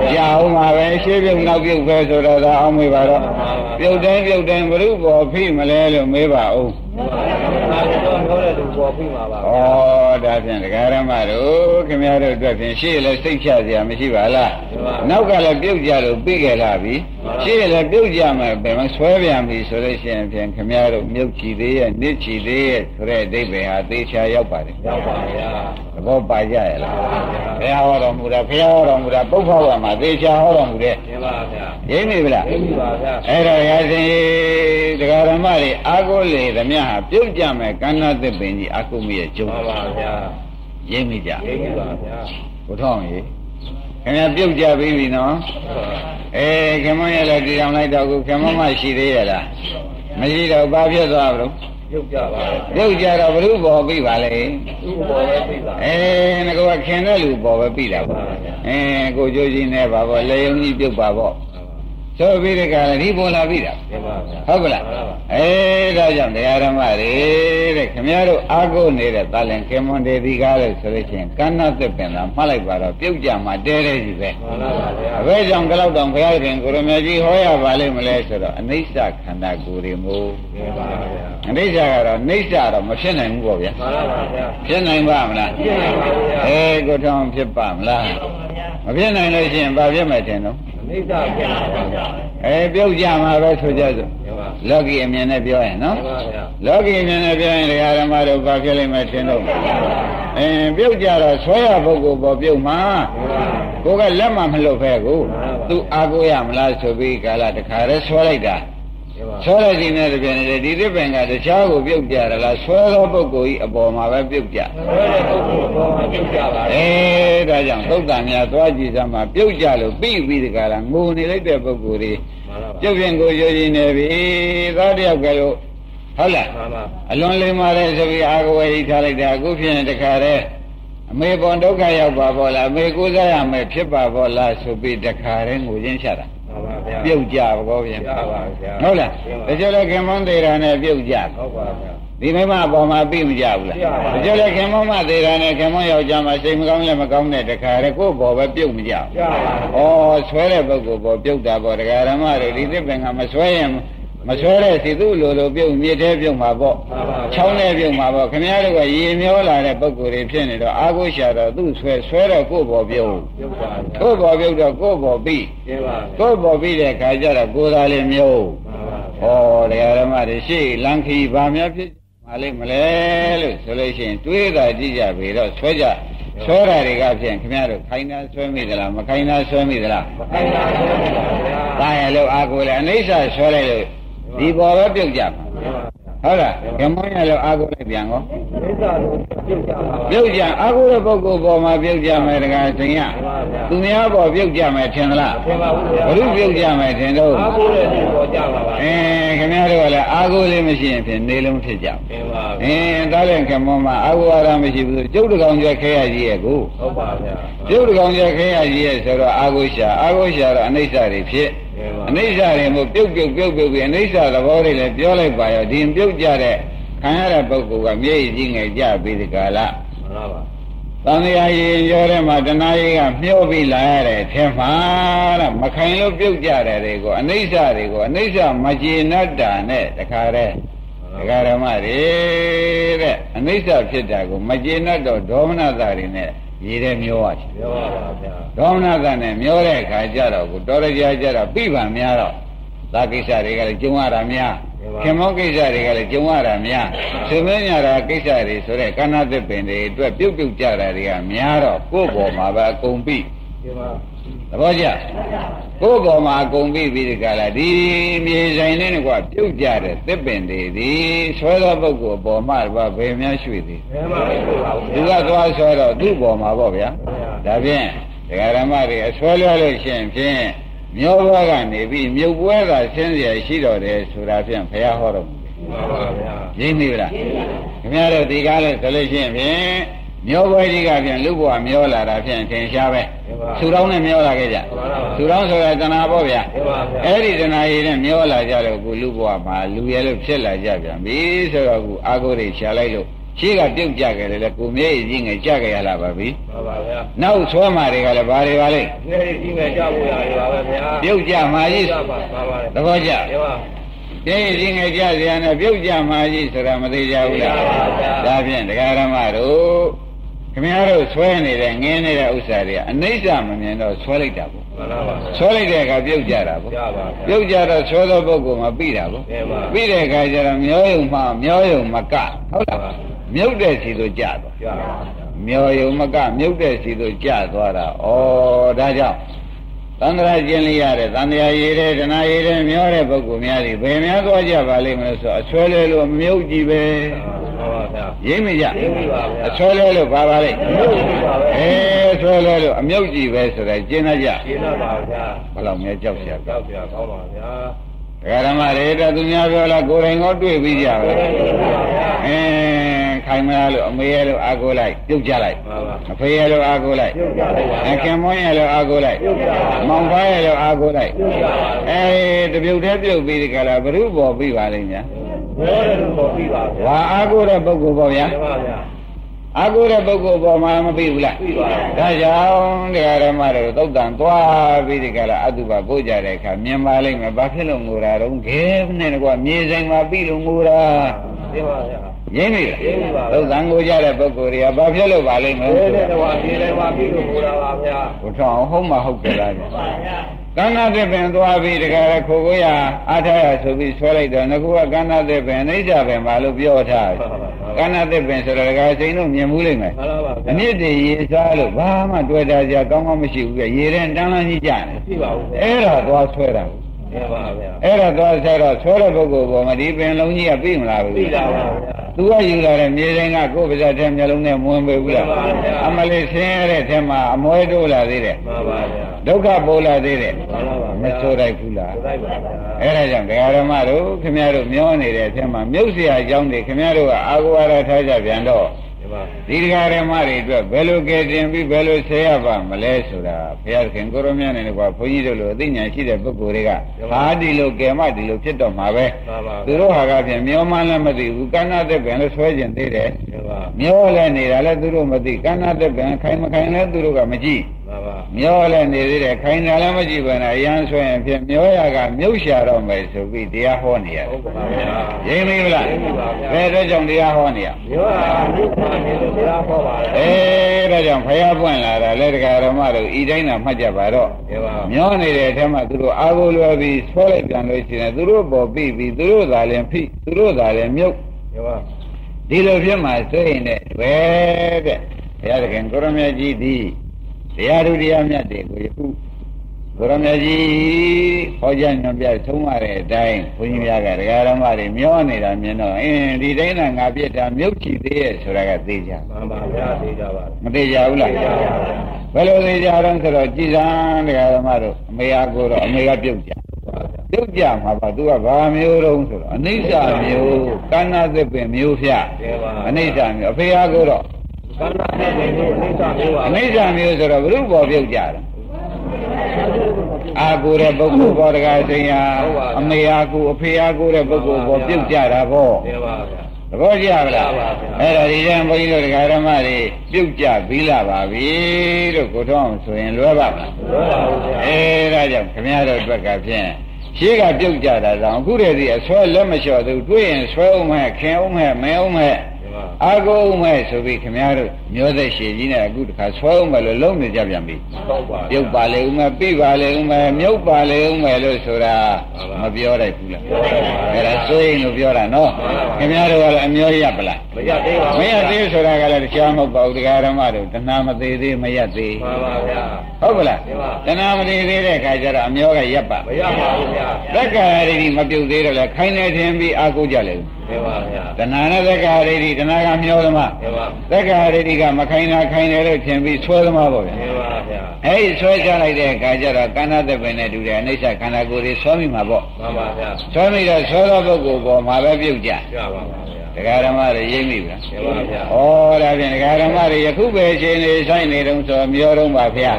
ဗျာ။ကြာအောင်ပါပဲရှေးပြုတ်နောက်ပြုတ်ပဲဆိုတော့ဒါအောင်မေးပါတော့။ပြုတ်တိုင်းပြုတ်တိုင်းဘုရုဘောဖိမလဲလို့မေးပါဦးဒါတော့ ပြောတဲ့လူပေါ်ပြီးမှာပါ။ဩဒါဖြင့်ဒကာရမတို့ခင်ဗျားတို့အတွက်ဖြင့်ရှေ့လည်းစိတ်ချစရာမရှိပါလား။နောက်ကလည်းပြုတ်ကြလို့ပြီးခဲ့လာပြီ။ရှေ့လည်းပြုတ်ကြမယ်ဘယ်မှာဆွဲပြန်ပြီဆိုလို့ရှိရင်ဖြင့်ခင်ဗျားတို့မြုပ်ချီသေးရဲ့နစ်ချီသေးရဲ့ဆိုတဲ့အဓိပ္ပာယ်ဟာသေချာရောက်ပါတယ်ရောက်ပါဗျာသဘောပါကြရဲ့လားဘုရားဟောတော်မူတာဘုရားဟောတော်မူတာပုပ္ပဝါမှာသေချာဟောတော်မူတဲ့ဒီပါဗျာရင်းမိဗလားသိပြီပါဗျာအဲ့တော့ရစဉ်တရားဓမ္မတွေအာကိုလေသမျှဟာပြုတ်ကြမယ်ကန္နာသစ်ပင်ကြီးအာကိုမရဲ့ကျုံမှန်ပါဗျာရင်းမိကြသိပြီပါဗျာဘုထောင်းရေခင်ဗျာပြုတ်ကြပြီပြီနော်အေးခင်မရလည်းကြည်အောင်လိုက်တော့ခုခင်မမရှိသေးရလားမရှိတော့ဘာဖြစ်သွားဘူးပြုတ်ကြပါဗျာပြုတ်ကြတော့ဘုရုဘောပြီပါလေသူ့ပေါ်ပဲသိပါအဲငါကခင်တဲ့လူပေါ်ပဲပြီတာပေါ့အဲကိုကျိုးကြီးနဲ့ပါပေါ့လေယုံကြီးပြုတ်ပါပေါ့ ဆိုပြီးတဲ့ကလည်းဒီပေါ်လာပြီတာဒီပါဗျာဟုတ်ကလားအဲဒါကြောင့်တရားဓမ္မတွေတဲ့ခင်ဗျားတို့အာကိုနေတဲ့တာလင်ကေမွန်ဒေဒီကားလို့ဆိုလို့ချင်းကန္နသစ်ပင်လာမှတ်လိုက်ပါတော့ပြုတ်ကြမှာတဲတဲကြီးပဲမှန်ပါဗျာအဘဲကြောင့်ကြောက်တောင်ဘုရားရှင်ကိုရမကြီးဟောရပါလိမ့်မလဲဆိုတော့အနိစ္စခန္ဓာကိုယ်တွေမို့ဒီပါဗျာအနိစ္စကတော့နိစ္စတော့မဖြစ်နိုင်ဘူးပေါ့ဗျာမှန်ပါဗျာဖြစ်နိုင်ပါမလားဖြစ်နိုင်ပါဗျာအေးကိုထောင်ဖြစ်ပါမလား မဖြစ်နိုင်လို့ရှိရင်ဘာဖြစ်မယ်ထင်တော့အနိစ္စဖြစ်ပါဗျာအဲပြုတ်ကြမှာပဲဆိုကြစို့ဒီပါလောကီအမြင်နဲ့ပြောရင်နော်ဒီပါဗျာလောကီအမြင်နဲ့ပြောရင်တရားဓမ္မတို့ဘာဖြစ်လိမ့်မယ်ထင်တော့အဲပြုတ်ကြတော့ဆွဲရပုဂ္ဂိုလ်ပေါ်ပြုတ်မှာကိုကလက်မှမလှုပ်ဖဲကိုသူအာကိုရမလားဆိုပြီးကာလတခါတည်းဆွဲလိုက်တာဒီပါ ဆွဲလိုက်ခြင်းနဲ့တပြိုင်နက်တည်းဒီသစ်ပင်ကတခြားကိုပြုတ်ကြတယ်လားဆွဲသောပုဂ္ဂိုလ်ဤအပေါ်မှာပဲပြုတ်ကြဘယ်တဲ့ပုဂ္ဂိုလ်ပေါ်မှာပြုတ်ကြပါအဲဒါကြောင့်သုတ်တန်များသွားကြည့်စမ်းမှာပြုတ်ကြလို့ပြီးပြီးတကလားငိုနေလိုက်တဲ့ပုဂ္ဂိုလ်တွေမှန်ပါပြုတ်ပြင်ကိုရိုးရင်းနေပြီသားတယောက်ကလို့ဟုတ်လားမှန်ပါအလွန်လေးမာတဲ့ဆိုပြီးအာကဝေဟိထားလိုက်တာအခုဖြစ်နေတခါတည်းအမေပေါ်ဒုက္ခရောက်ပါဘောလားအမေကိုးစားရမယ်ဖြစ်ပါဘောလားဆိုပြီးတခါတည်းငိုရင်းချတာမှန် ပါဗျာပြုတ်ကြဘောပြန်ကြပါဗျာဟုတ်လားတချို့လည်းခင်မွန်းသေးတာနဲ့ပြုတ်ကြဟုတ်ပါဗျာဒီမိမအပေါ်မှာပြီးမကြဘူးလားပြပါဘူးတချို့လည်းခင်မွန်းမသေးတာနဲ့ခင်မွန်းယောက်ျားမှစိတ်မကောင်းလည်းမကောင်းတဲ့တခါတည်းကိုယ့်ဘောပဲပြုတ်မကြဘူးကြပါဩဆွဲတဲ့ပုဂ္ဂိုလ်ပေါ်ပြုတ်တာပေါ့တရားဓမ္မတွေဒီသစ်ပင်ကမဆွဲရင် မဆွဲတဲ့စီသူ့လိုလိုပြုတ်မြစ်သေးပြုတ်မှာပေါ့မှန်ပါချောင်းနဲ့ပြုတ်မှာပေါ့ခင်ဗျားတို့ကရေမျောလာတဲ့ပုဂ္ဂိုလ်တွေဖြစ်နေတော့အာကိုရှာတော့သူ့ဆွဲဆွဲတော့ကိုယ့်ဘောပြုတ်ပြုတ်ပါဗျာကိုယ့်ဘောပြုတ်တော့ကိုယ့်ဘောပြီးဒီပါကိုယ့်ဘောပြီးတဲ့ခါကျတော့ကိုယ်သာလေးမျိုးမှန်ပါဩတရားဓမ္မတွေရှေ့လန်ခီဘာများဖြစ်မလေးမလဲလို့ဆိုလို့ရှိရင်တွေးတာကြည့်ကြပြီတော့ဆွဲကြဆွဲတာတွေကဖြင့်ခင်ဗျားတို့ခိုင်းတာဆွဲမိသလားမခိုင်းတာဆွဲမိသလားခိုင်းတာဆွဲမိပါဗျာတာရလို့အာကိုလည်းအနိစ္စဆွဲလိုက်လို့ ဒီပေါ်ပဲပြုတ်ကြမှာဟုတ်လားကမ္မရလို့အာကိုလိုက်ပြန်ကောမိစ္ဆာတို့ပြုတ်ကြပါပါပြုတ်ကြအာကိုတဲ့ပုဂ္ဂိုလ်ပေါ်မှာပြုတ်ကြမယ်တခါသင်ရသူများပေါ်ပြုတ်ကြမယ်ထင်သလားထင်ပါဘူးဗျာဘုရုပြုတ်ကြမယ်ထင်တော့အားကိုးတဲ့ဒီပေါ်ကြပါပါအဲခင်ဗျားတို့ကလည်းအာကိုလေးမရှိရင်ဖြင့်နေလုံးဖြစ်ကြဘူးထင်ပါအင်းဒါလည်းကမ္မမှာအာကိုရမရှိဘူးကျုပ်တကောင်ကြခဲရကြီးရဲ့ကိုဟုတ်ပါဗျာကျုပ်တကောင်ကြခဲရကြီးရဲ့ဆိုတော့အာကိုရှာအာကိုရှာတော့အနိစ္စတွေဖြစ်ထင်ပါ အနိစ္စတွေမို့ပြုတ်ပြုတ်ပြုတ်ပြုတ်ပြီးအနိစ္စသဘောတွေလည်းပြောလိုက်ပါရောဒီပြုတ်ကြတဲ့ခံရတဲ့ပုဂ္ဂိုလ်ကမျက်ရည်ကြီးငယ်ကြပြီးဒီကလာမှန်ပါပါသံဃာရင်ရောထဲမှာတဏှာကြီးကမျောပြီးလာရတဲ့အထက်မှာတဲ့မခိုင်လို့ပြုတ်ကြတဲ့တွေကိုအနိစ္စတွေကိုအနိစ္စမကျေနပ်တာနဲ့တခါတည်းဒကာရမတွေတဲ့အနိစ္စဖြစ်တာကိုမကျေနပ်တော့ဒေါမနတာတွေနဲ့ ရေထဲမျောရချင်ပြောပါပါဗျာဒေါမနတာနဲ့မျောတဲ့အခါကျတော့ကိုတော်ရကြကြတော့ပြိပံများတော့သာကိစ္စတွေကလည်းကျုံရတာများခင်မောကိစ္စတွေကလည်းကျုံရတာများသေမင်းညာတာကိစ္စတွေဆိုတဲ့ကဏ္ဍသစ်ပင်တွေအတွက်ပြုတ်ပြုတ်ကြတာတွေကများတော့ကိုယ့်ဘော်မှာပဲအကုန်ပြီထင်ပါသဘောကျ ကိုယ့်ဘော်မှာအကုန်ပြီပြီးဒီကလာဒီမြေဆိုင်လေးကွာပြုတ်ကြတဲ့သစ်ပင်တွေဒီဆွဲသောပုဂ္ဂိုလ်ပေါ်မှာဘာဘယ်များရွှေ့သည် ထင်ပါဘူးပါ သူကသွားဆွဲတော့သူ့ပေါ်မှာပေါ့ဗျာဒါဖြင့်ဒကာရမတွေအဆွဲလွှဲလို့ရှိရင်ဖြင့်မျောဘွားကနေပြီးမြုပ်ပွဲသာဆင်းเสียရှိတော်တယ်ဆိုတာဖြင့်ဘုရားဟောတော်မူတယ် မှန်ပါဗျာ ရင်းနေလားခင်ဗျားတို့ဒီကားလဲဆိုလို့ရှိရင်ဖြင့် မျောပွဲကြီးကဖြင့်လူဘဝမျောလာတာဖြင့်ထင်ရှားပဲဆူတောင်းနဲ့မျောလာခဲ့ကြဆူတောင်းဆိုတာတဏှာပေါ့ဗျာထင်ပါဗျာအဲ့ဒီတဏှာရည်နဲ့မျောလာကြတော့ခုလူဘဝမှာလူရဲလို့ဖြစ်လာကြပြန်ပြီဆိုတော့ခုအာကိုတွေရှာလိုက်လို့ရှိကပြုတ်ကြခဲ့တယ်လေကိုမျက်ရည်ကြီးငယ်ကြခဲ့ရလာပါပြီမှန်ပါဗျာနောက်ဆွဲမာတွေကလည်းဘာတွေပါလဲနေဒီမဲ့ကြဖို့ရတယ်ပါပဲဗျာပြုတ်ကြမှာကြီးကြပါပါပါသဘောကျထင်ပါမျက်ရည်ကြီးငယ်ကြစရာနဲ့ပြုတ်ကြမှာကြီးဆိုတာမသေးကြဘူးလားသိပါပါဒါဖြင့်တရားဓမ္မတို့ ခင်ဗျားတို့ဆွဲနေတဲ့ငင်းနေတဲ့ဥစ္စာတွေကအနိစ္စမမြင်တော့ဆွဲလိုက်တာပေါ့မှန်ပါပါဆွဲလိုက်တဲ့အခါပြုတ်ကြတာပေါ့ကြပါပြုတ်ကြတော့ဆွဲသောပုဂ္ဂိုလ်မှာပြီးတာပေါ့ထင်ပါပြီးတဲ့အခါကျတော့မျောယုံမှမျောယုံမကဟုတ်လားမြုပ်တဲ့စီသို့ကြသွားကြပါမျောယုံမကမြုပ်တဲ့စီသို့ကြသွားတာဩဒါကြောင့်သန္တရာကျင်လိရတဲ့သန္တရာရည်တဲ့ဒနာရည်တဲ့မျောတဲ့ပုဂ္ဂိုလ်များတွေဘယ်များသွားကြပါလိမ့်မလို့ဆိုအဆွဲလဲလို့မြုပ်ကြည့်ပဲမှန် ပါဗျာရိမ့်မကြရိပ်ပြီပါဗျာအဆွဲလဲလို့ပါပါလိမ့်မြုပ်ပြီပါပဲအဲဆွဲလဲလို့အမြုပ်ကြည့်ပဲဆိုတော့ကျင်းတတ်ကြရှင်းတော့ပါဗျာဘယ်လောက်များကြောက်ရကြောက်ပြကောင်းပါဗျာဒကာဓမ္မတွေတော့သူများပြောလားကိုယ်တိုင်ရောတွေ့ပြီးကြပဲအဲခိုင်မလားလို့အမေရလို့အာကိုလိုက်ပြုတ်ကြလိုက်မှန်ပါအဖေရလို့အာကိုလိုက်ပြုတ်ကြလိုက်ပါအခင်မွန်းရလို့အာကိုလိုက်မောင်ဖားရလို့အာကိုလိုက်အဲတပြုတ်တည်းပြုတ်ပြီးဒီကလာဘ ᱹ ပေါ်ပြီးပါလိမ့် များဘောရလို့ပေါ်ပြီပါဗျာဝါအာကိုတဲ့ပုဂ္ဂိုလ်ပေါ့ဗျာမှန်ပါဗျာအာကိုတဲ့ပုဂ္ဂိုလ်ပေါ်မှာမပြီးဘူးလားပြီးပါဗျာဒါကြောင့်တရားဓမ္မတွေသုတ်တန်သွားပြီးဒီကလာအတုပပို့ကြတဲ့အခါမြင်ပါလိမ့်မယ်ဘာဖြစ်လို့ငိုတာတော့ခဲနဲ့ကွာမြေဆိုင်မှာပြီးလို့ငိုတာသိပါဗျာရင်းပြီလားရင်းပြီပါသုတ်တန်ငိုကြတဲ့ပုဂ္ဂိုလ်တွေကဘာဖြစ်လို့ပါလိမ့်မယ်ဘယ်နဲ့တော့ဒီလည်းပါပြီလို့ပြောတာပါဗျာဘုထောင်ဟုတ်မှဟုတ်ကြလားပါဗျာ ကန္နာသစ်ပင်သွားပြီးတခါရခိုကိုရအားထားရဆိုပြီးဆွဲလိုက်တော့ငကူကကန္နာသစ်ပင်အိဋ္ဌပင်ပါလို့ပြောထားတယ်ကန္နာသစ်ပင်ဆိုတော့တခါစိန်တို့မြင်မှုလိမ့်မယ်မှန်ပါပါအမြင့်တွေရေစားလို့ဘာမှတွေ့တာကြကောင်းကောင်းမရှိဘူးပြရေတဲ့တန်းလန်းကြီးကြတယ်ရှိပါဘူးအဲ့ဒါသွားဆွဲတာ သိပါဗျာ အဲ့ဒါသွားဆွဲတော့ဆွဲတဲ့ပုဂ္ဂိုလ်ပေါ်မှာဒီပင်လုံးကြီးကပြီးမလားဘူး သိပါပါဗျာ သူကယူလာတဲ့မြေတိုင်းကကိုယ်ပါးစပ်ထဲမျိုးလုံးနဲ့မဝင်ပေဘူးလား မှန်ပါဗျာ အမလေးဆင်းရတဲ့ထဲမှာအမွဲတိုးလာသေးတယ် မှန်ပါဗျာ ဒုက္ခပေါ်လာသေးတယ် မှန်ပါပါ မဆိုးလိုက်ဘူးလား ဆိုလိုက်ပါဗျာ အဲ့ဒါကြောင့်ဒကာရမတို့ခင်ဗျားတို့မျောနေတဲ့အထက်မှာမြုပ်เสียအကြောင်းတွေခင်ဗျားတို့ကအာဂဝါဒထားကြပြန်တော့ ဒီပါဒီဒကာရမတွေအတွက်ဘယ်လိုကဲတင်ပြီးဘယ်လိုဆဲရပါမလဲဆိုတာဘုရားခင်ကိုရမနဲ့ကွာဘုန်းကြီးတို့လိုအသိဉာဏ်ရှိတဲ့ပုဂ္ဂိုလ်တွေကဟာဒီလိုကဲမဒီလိုဖြစ်တော့မှာပဲမှန်ပါသူတို့ဟာကဖြင့်မျောမှန်းလည်းမသိဘူးကဏ္ဍသက်ပင်လည်းဆွဲကျင်သေးတယ်ဒီပါမျောလည်းနေတာလည်းသူတို့မသိကဏ္ဍသက်ပင်ခိုင်မခိုင်လည်းသူတို့ကမကြည့်မှန်ပါမျောလည်းနေသေးတယ်ခိုင်တာလည်းမကြည့်ပါနဲ့အရန်ဆွဲရင်ဖြင့်မျောရကမြုပ်ရှာတော့မယ်ဆိုပြီးတရားဟောနေရတယ်ဟုတ်ပါဗျာရင်းမိမလားရင်းမိပါဗျာဘယ်တော့ကြောင့်တရားဟောနေရရောတာဘုရားမြေလို့ဘုရားဟောပါတယ်အဲဒါကြောင့်ဖယားပွင့်လာတာလက်တကာဓမ္မတို့ဤတိုင်းသာမှတ်ကြပါတော့ဒီပါမျောနေတဲ့အထက်မှာသူတို့အာဟုလွယ်ပြီးဆွဲလိုက်ပြန်လို့ရှိရင်သူတို့ပေါ်ပြီးပြီးသူတို့သာလည်းဖိသူတို့သာလည်းမြုပ်ဒီပါဒီလိုဖြစ်မှဆိုရင်လည်းဘယ်တဲ့ခဘုရားသခင်ကိုရမကြီးသည် တရားသူတရားမြတ်တွေကိုယခုကိုရမကြီးဟောကြားညွှန်ပြဆုံးမတဲ့အတိုင်းဘုန်းကြီးများကတရားဓမ္မတွေမျောနေတာမြင်တော့အင်းဒီတိုင်းကငါပြစ်တာမြုပ်ချီသေးရဲ့ဆိုတာကသိကြမှန်ပါဗျာသိကြပါမသိကြဘူးလားဘယ်လိုသိကြတော့ဆိုတော့ကြည်စံတရားဓမ္မတို့အမေအားကိုတော့အမေကပြုတ်ကြပြုတ်ကြမှာပါသူကဘာမျိုးတုံးဆိုတော့အနိစ္စမျိုးကန္နာသစ်ပင်မျိုးဖြတ်ကဲပါအနိစ္စမျိုးအဖေအားကိုတော့ ကန္နာနဲ့နေလို့အိဋ္ဌမျိုးပါအနိစ္စမျိုးဆိုတော့ဘုရုပေါ်ပြုတ်ကြတယ်အာကိုတဲ့ပုဂ္ဂိုလ်ပေါ်တကားစိညာအမေအားကိုအဖေအားကိုတဲ့ပုဂ္ဂိုလ်ပေါ်ပြုတ်ကြတာပေါ့ကဲပါဗျာသဘောကျပါလားပါပါဗျာအဲ့ဒါဒီတန်းဘုန်းကြီးတို့တရားဓမ္မတွေပြုတ်ကြပြီးလာပါပြီလို့ကိုထောင်းဆိုရင်လွယ်ပါမလားလွယ်ပါဘူးဗျာအဲဒါကြောင့်ခမရတို့အတွက်ကဖြင့်ရှေးကပြုတ်ကြတာတောင်အခုတည်းဒီအဆွဲလက်မလျှော်သူတွေးရင်ဆွဲအောင်မဲ့ခင်အောင်မဲ့မင်းအောင်မဲ့ကဲပါ အာကိုအောင်မဲ့ဆိုပြီးခမရတို့မျိုးသက်ရှည်ကြီးနဲ့အခုတခါဆွဲအောင်မဲ့လို့လုံးနေကြပြန်ပြီတော့ပါပြုတ်ပါလေဦးမဲ့ပြိပါလေဦးမဲ့မြုပ်ပါလေဦးမဲ့လို့ဆိုတာမှမန်ပါပြောတတ်ဘူးလားပြောတတ်ပါဘူးအဲ့ဒါစိုးရင်လို့ပြောတာနော်မှန်ပါခင်ဗျားတို့ကတော့အမျိုးရပလားမရသေးပါဘူးမရသေးဆိုတာကလည်းတရားမဟုတ်ပါဘူးတရားဓမ္မတို့တဏှာမသေးသေးမရသေးမှန်ပါဗျာဟုတ်ပလားမှန်ပါတဏှာမသေးသေးတဲ့ခါကျတော့အမျိုးကရပ်ပါမရပါဘူးဗျာသက္ကာရိတိမပြုတ်သေးတော့လေခိုင်းနေခြင်းပြီးအာကိုကြလေဦးကဲပါဗျာတဏှာနဲ့သက္ကာရိတိတဏှာကမျောသမားကဲပါသက္ကာရိတိကမခိုင်းတာခိုင်းတယ်လို့ထင်ပြီးဆွဲသမားပေါ့ဗျာကဲပါဗျာအဲ့ဒီဆွဲချလိုက်တဲ့အခါကျတော့ကန္နာသက်ပင်နဲ့တူတယ်အိဋ္ဌခန္ဓာကိုယ်တွေဆွဲမိမှာပေါ့မှန်ပါဗျာဆွဲမိတော့ဆွဲသောပုဂ္ဂိုလ်ပေါ်မှာပဲပြုတ်ကြကြပါပါဗျာတရားဓမ္မတွေရိပ်မိဗျာကဲပါဗျာဩဒါဖြင့်တရားဓမ္မတွေယခုပဲရှင်နေဆိုင်နေတုံးဆိုမျောတော့ပါဗျာ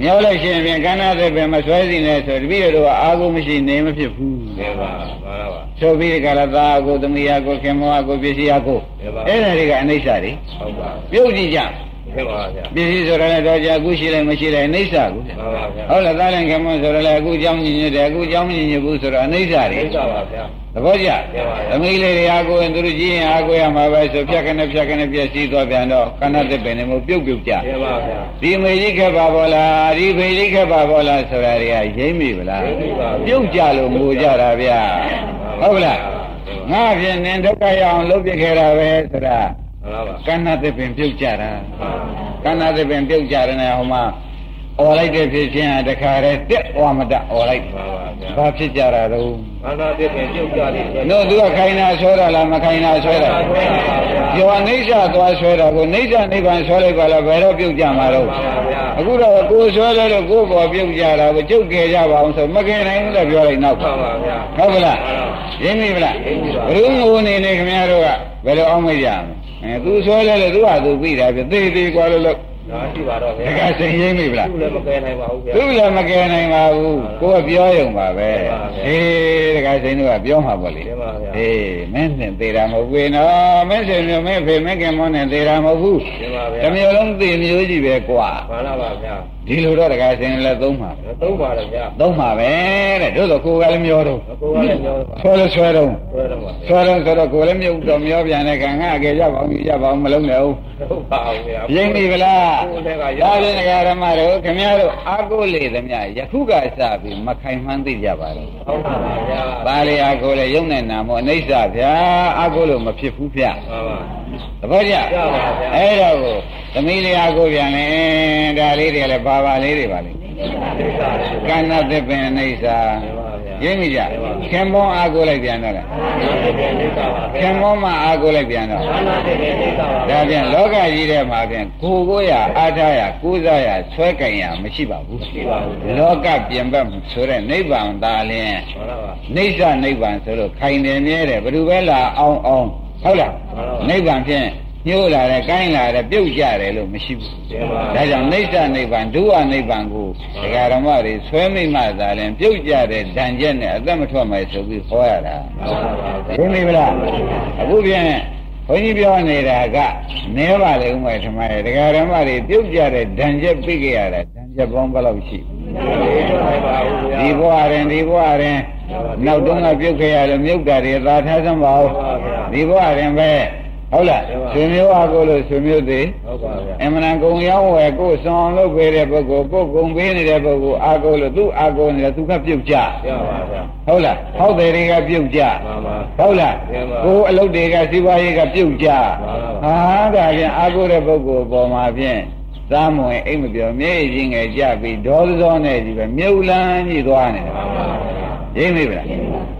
မျောလို့ရှိရင်ဖြင့်ကန္နာသက်ပင်မဆွဲစီနဲ့ဆိုတပည့်တော်ကအာဟုမရှိနေမဖြစ်ဘူးကဲပါပါပါဆိုပြီးကလသာကိုသမီးယာကိုခင်မောကိုပစ္စည်းယာကိုကဲပါအဲ့ဒါတွေကအနိစ္စတွေဟုတ်ပါပြုတ်ကြည့်ကြ ကဲပါဗျာပစ္စည်းဆိုရလည်းတော့ကြာအခုရှိလိုက်မရှိလိုက်အနိစ္စကိုမှန်ပါဗျာဟုတ်ဟုတ်လားသားလည်းခင်မောဆိုရလည်းအခုကြောင်းညင်ညွတ်တယ်အခုကြောင်းညင်ညွတ်ဘူးဆိုတော့အနိစ္စတွေကဲပါဗျာသဘောကျကဲပါဗျာသမီးလေးတွေအားကိုရင်သူတို့ကြည့်ရင်အားကိုရမှာပဲဆိုဖြတ်ခနဲ့ဖြတ်ခနဲ့ပြည့်စည်သွားပြန်တော့ခဏတစ်ပင်နဲ့မို့ပြုတ်ပြုတ်ကြကဲပါဗျာဒီမေကြီးခက်ပါဘောလားဒီဖေကြီးခက်ပါဘောလားဆိုတာတွေကရိမ့်မိဗလားရိမ့်မိပါဘူးပြုတ်ကြလို့ငိုကြတာဗျာဟုတ်လားငါဖြင့်နင်ဒုက္ခရအောင်လုပ်ပြခဲ့တာပဲဆိုတာ မှန်ပါကဏ္ဍတစ်ပင်ပြုတ်ကြတာကဏ္ဍတစ်ပင်ပြုတ်ကြတယ်နဲ့ဟိုမှာអော်လိုက်တဲ့ဖြစ်ချင်းဟာတခါတည်းတက်ဝါမတអော်လိုက်မှန်ပါဗျာဘာဖြစ်ကြတာတော့ခန္ဓာတစ်ပင်ပြုတ်ကြလိမ့်မယ်တို့သူကခိုင်းတာဆွဲတာလားမခိုင်းတာဆွဲတာဆွဲတာပါဗျာကျော်အိဋ္ဌသွားဆွဲတာကိုအိဋ္ဌနိဗ္ဗာန်ဆွဲလိုက်ပါလားဘယ်တော့ပြုတ်ကြမှာတော့မှန်ပါဗျာအခုတော့ကိုယ်ဆွဲလဲလို့ကိုယ်ပေါ်ပြုတ်ကြတာကိုကျုပ်ကြကြပါအောင်ဆိုမကယ်နိုင်ဘူးလို့ပြောလိုက်နောက်မှန်ပါဗျာဟုတ်ကလားရင်းမိဗလားရင်းမိပါဘုရုံငိုနေနေခင်ဗျားတို့ကဘယ်လိုအောင်မကြမလဲ အဲသူဆွဲလဲလို့သူဟာသူပြီးတာပြသေးသေးကွာလို့လို့ဒါရှိပါတော့ဗျာတကယ်စိတ်ရင်းမိဗလားသူ့လည်းမကယ်နိုင်ပါဘူးဗျာသူလည်းမကယ်နိုင်ပါဘူးကိုယ်ကပြောရုံပါပဲမှန်ပါဗျာအေးတကယ်စိတ်တို့ကပြောမှာပေါ့လေမှန်ပါဗျာအေးမင်းနဲ့သေးတာမဟုတ်ဘူးနော်မင်းစင်မျိုးမင်းဖေမင်းကင်မောနဲ့သေးတာမဟုတ်ဘူးရှင်းပါဗျာတမျိုးလုံးသေမျိုးကြီးပဲကွာမှန်ပါပါဗျာဒီလိုတော့တကယ်စိတ်လည်းသုံးမှာပဲသုံးပါတယ်ဗျာသုံးမှာပဲတဲ့တို့တော့ကိုယ်ကလည်းမျောတော့အကိုကလည်းပြောပါဆွဲလို့ဆွဲတော့ဆွဲတော့ပါဆွဲတော့ဆိုတော့ကိုယ်လည်းမြုပ်တော့မျောပြန်တဲ့ခံငါအကယ်ကြပါအောင်ကြပါအောင်မလုံးနဲ့ဦးဟုတ်ပါဘူးဗျာရင်းပြီဗလားကိုယ်လည်းကရဒါဖြင့်ဒကာရမတို့ခင်ဗျားတို့အာကိုလေသမျှယခုကစပြီးမခိုင်မှန်းသိကြပါတော့ဟုတ်ပါပါဗျာပါလေအာကိုလေယုံနဲ့နာမောအနိစ္စဗျာအာကိုလို့မဖြစ်ဘူးဗျမှန်ပါ သဘောကျကျပါဗျာအဲ့တော့ကိုသမီးလေးအာကိုပြန်လဲဒါလေးတွေလည်းပါပါလေးတွေပါလေသိတာရှိကန္နသစ်ပင်အနိစ္စပါဗျာရင်းမိကြခင်မောအာကိုလိုက်ပြန်တော့လားသိတာပါဗျာခင်မောမှအာကိုလိုက်ပြန်တော့ခန္ဓာတစ်ပင်သိတာပါဒါပြန်လောကကြီးထဲမှာပြန်ကိုကိုရအားထားရကိုးစားရဆွဲကင်ရမရှိပါဘူးရှိပါဘူးလောကပြင်ပဆိုတဲ့နိဗ္ဗာန်သာလျင်မှန်ပါပါနိစ္စနိဗ္ဗာန်ဆိုလို့ခိုင်တယ်မြဲတယ်ဘယ်သူပဲလာအောင်အောင် ဟုတ်လားမှန်ပါပါနိဗ္ဗာန်ဖြင့်ညှိုးလာတယ်ကိုင်းလာတယ်ပြုတ်ကြတယ်လို့မရှိဘူးရှင်းပါဒါကြောင့်နိစ္စနိဗ္ဗာန်ဒုဝနိဗ္ဗာန်ကိုဒကာဓမ္မတွေဆွဲမိမှသာလျင်ပြုတ်ကြတဲ့ဓာန်ချက်နဲ့အသက်မထွက်မယ်ဆိုပြီးဟောရတာမှန်ပါပါရှင်းပြီမလားအခုပြန်ဘုန်းကြီးပြောနေတာကနဲပါလေဥမဲ့ထမရဲ့ဒကာဓမ္မတွေပြုတ်ကြတဲ့ဓာန်ချက်ပြိခဲ့ရတာဓာန်ချက်ပေါင်းဘယ်လောက်ရှိဟုတ်ပါဘူးဗျာ ဒီဘဝရင်ဒီဘဝရင်နောက်တုန်းကပြုတ်ခဲ့ရလို့မြုပ်တာတွေသာထားစမ်းပါဦးဒီဘဝရင်ပဲဟုတ်လားမှန်ပါဆွေမျိုးအားကိုလို့ဆွေမျိုးသေးဟုတ်ပါဗျာအမှန်တန်ကုံရောက်ဝယ်ကိုယ်ဆောင်အောင်လုပ်ပေးတဲ့ပုဂ္ဂိုလ်ကိုယ်ကုံပေးနေတဲ့ပုဂ္ဂိုလ်အားကိုလို့သူ့အားကိုနေတဲ့သူကပြုတ်ကြရပါဗျာဟုတ်လားဟောက်တယ်တွေကပြုတ်ကြမှန်ပါဟုတ်လားမှန်ပါကိုယ်အလုပ်တွေကစီးပွားရေးကပြုတ်ကြမှန်ပါဟာဒါဖြင့်အားကိုတဲ့ပုဂ္ဂိုလ်ပေါ်မှာဖြင့် သားမဝင်အိမ်မပြောမျက်ရည်ချင်းငယ်ကြပြီးဒေါသစောနဲ့ကြီးပဲမြုပ်လန်းကြီးသွားနေတာမှန်ပါဗျာရင်းမိဗလား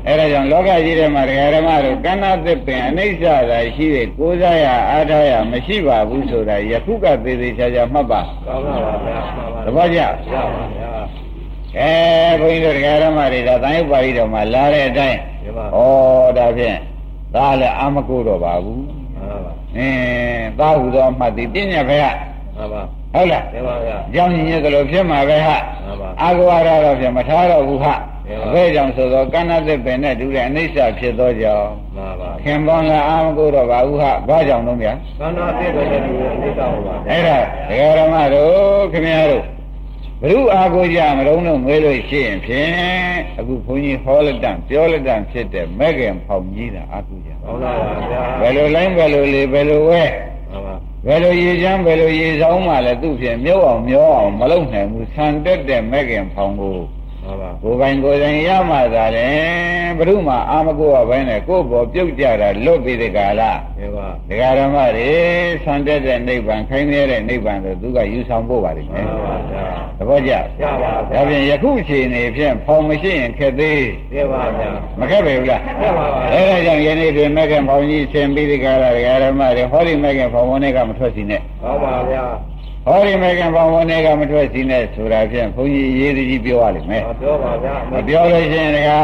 အဲဒါကြောင့်လောကကြီးထဲမှာတရားဓမ္မတို့ကဏ္ဍသစ်ပင်အနိစ္စသာရှိတဲ့ကိုးစားရအားထားရမရှိပါဘူးဆိုတာယခုကသေးသေးချာချာမှတ်ပါကောင်းပါပါဗျာမှန်ပါသဘောကျရပါဗျာအဲဘုန်းကြီးတို့တရားဓမ္မတွေဒါတန်ရုပ်ပါဠိတော်မှာလာတဲ့အတိုင်းရပါဩဒါဖြင့်ဒါလည်းအာမကိုတော့ပါဘူးမှန်ပါအင်းသာဟုသောအမှတ်ဒီပညာပဲဟမှန်ပါ ဟုတ်လားရပါဗျာအကြောင်းရင်းရသလိုဖြစ်မှာပဲဟမှန်ပါအာဂဝါရတော့ဖြင့်မထားတော့ဘူးဟမှန်ပါအဘဲကြောင့်ဆိုသောကဏ္ဍသစ်ပင်နဲ့တူတဲ့အနိစ္စဖြစ်သောကြောင့်မှန်ပါခင်ပေါင်းလည်းအာမကိုတော့ပါဘူးဟဘာကြောင့်တော့ဗျာခန္ဓာအပြည့်ပဲတဲ့လူရဲ့အိဋ္ဌာဟောပါဗျာအဲ့ဒါဒကာရမတို့ခင်ဗျားတို့ဘုရုအာကိုကြမတော့လို့ငွေလို့ရှိရင်ဖြင့်အခုဘုန်းကြီးဟောလက်တန်ပြောလက်တန်ဖြစ်တဲ့မဲ့ခင်ဖောင်ကြီးတာအာကိုကြကောင်းပါပါဗျာဘယ်လိုလိုင်းဘယ်လိုလေဘယ်လိုဝဲမှန်ပါ ဘယ်လိုရေချမ်းဘယ်လိုရေဆောင်မှလည်းသူ့ဖြင့်မြုပ်အောင်မျောအောင်မလုပ်နိုင်ဘူးဆန်တက်တဲ့မဲ့ခင်ဖောင်ကို မှန်ပါကိုယ်ပိုင်ကိုယ်တိုင်ရမှသာလေဘုရုမှာအာမကိုရဘဲနဲ့ကိုယ့်ဘောပြုတ်ကြတာလွတ်ပြီးတဲ့ကာလရပါဒကာရမတွေဆန်တက်တဲ့နိဗ္ဗာန်ခိုင်းနေတဲ့နိဗ္ဗာန်ဆိုသူကယူဆောင်ဖို့ပါလိမ့်မှမယ်န်ပါဗျာသဘောကျရပါဒါဖြင့်ယခုအချိန်နေဖြင့်ဖောင်မရှိရင်ခက်သေးရပါဗျာမခက်ပဲဘူးလားရပါပါအဲဒါကြောင့်ယနေ့ဖြင့်မကင်ဖောင်ကြီးဆင်ပြီးဒီကာလဒကာရမတွေဟောဒီမကင်ဖောင်ဝန်တွေကမထွက်စီနဲ့ကောင်းပါဗျာ ဟောဒီမကင်ဖောင်ဝန်တွေကမထွက်စီနဲ့ဆိုတာဖြင့်ဘုန်းကြီးရေးသည်ကြီးပြောရလိမ့်မယ် ပြောပါဗျာ မပြောလို့ရှိရင်ဒကာ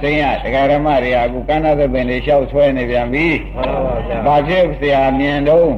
စိန်ရဒကာရမတွေကအခုကန္နာသပင်တွေလျှောက်ဆွဲနေပြန်ပြီ မှန်ပါဗျာ ဘာဖြစ်เสียမြင်တော့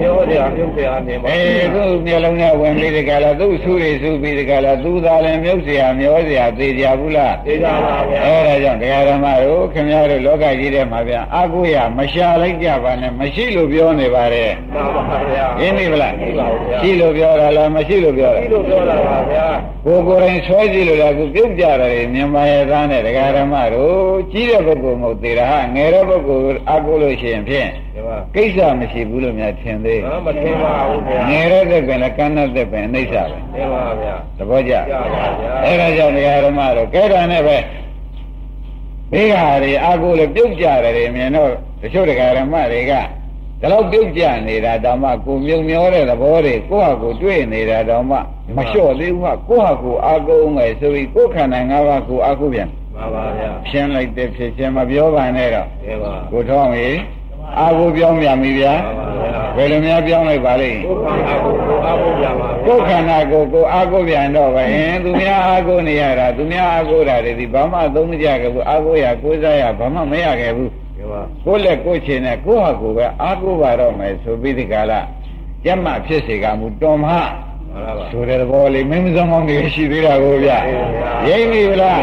ပြောတယ်အမြုပ်ဆရာနေပါအဲသူ့မျိုးလုံးနဲ့ဝင်ပြီးဒီကလာသူ့ဆူရီဆူပြီးဒီကလာသူသာလည်းမြုပ်ဆရာမျောဆရာသေကြဘူးလားသေကြပါဗျာအဲဒါကြောင့်တရားဓမ္မတို့ခင်ဗျားတို့လောကကြီးထဲမှာဗျာအကုရမရှာလိုက်ကြပါနဲ့မရှိလို့ပြောနေပါတယ်မှန်ပါဗျာရင်းနေပါလားရှိလို့ပြောတာလားမရှိလို့ပြောတာရှိလို့ပြောတာပါဗျာကိုကိုယ်တိုင်ဆွဲကြည့်လို့လားသူပြုတ်ကြတယ်မြန်မာရဲ့သားနဲ့တရားဓမ္မတို့ကြီးတဲ့ပုဂ္ဂိုလ်မဟုတ်သေးတာငယ်တဲ့ပုဂ္ဂိုလ်အကုလို့ရှိရင်ဖြင့် ကိစ္စမရှိဘူးလို့များထင်သေးမထင်ပါဘူးဗျာငယ်တဲ့သက်ပင်လည်းကန်းတဲ့သက်ပင်အိဋ္ဌပဲသိပါဗျာသဘောကျကြပါဗျာအဲဒါကြောင့်တရားဓမ္မတို့ကဲတာနဲ့ပဲမိဂါတွေအာကိုလည်းပြုတ်ကြတယ်မြင်တော့တချို့တရားဓမ္မတွေကဒါတော့ပြုတ်ကြနေတာတောင်မှကိုမြုံမျောတဲ့သဘောတွေကိုယ့်ဟာကိုယ်တွေ့နေတာတောင်မှမလျှော့သေးဘူးကကိုယ့်ဟာကိုယ်အာကိုယ်မယ်ဆိုပြီးကိုယ်ခန္ဓာ၅ပါးကိုအာကိုပြန်မှန်ပါဗျာဖြင်းလိုက်တဲ့ဖြစ်ချင်းမပြောပါနဲ့တော့ဒီပါကိုထောင်းရေ အာကိုပြောင်းပြန်ပြီဗျာမှန်ပါဗျာဘယ်လိုများပြောင်းလိုက်ပါလိမ့်ကိုယ်ခန္ဓာကိုယ်ကိုအားကိုးကြပါကိုယ်ခန္ဓာကိုယ်ကိုအာကိုပြန်တော့ပဲအင်းသူများအာကိုနေရတာသူများအာကိုတာတွေဒီဘာမှသုံးမကြခဲ့ဘူးအာကိုရကိုးစားရဘာမှမရခဲ့ဘူးဒီပါကိုယ်လက်ကိုယ်ချင်နဲ့ကိုယ့်ဟာကိုယ်ပဲအာကိုပါတော့မယ်ဆိုပြီးဒီကလာကျက်မှဖြစ်စေကမူတော်မမှန်ပါပါ ဆိုတဲ့သဘောလေးမင်းမစောင်းကောင်းတွေရှိသေးတာကိုဗျရိမ့်ပြီလား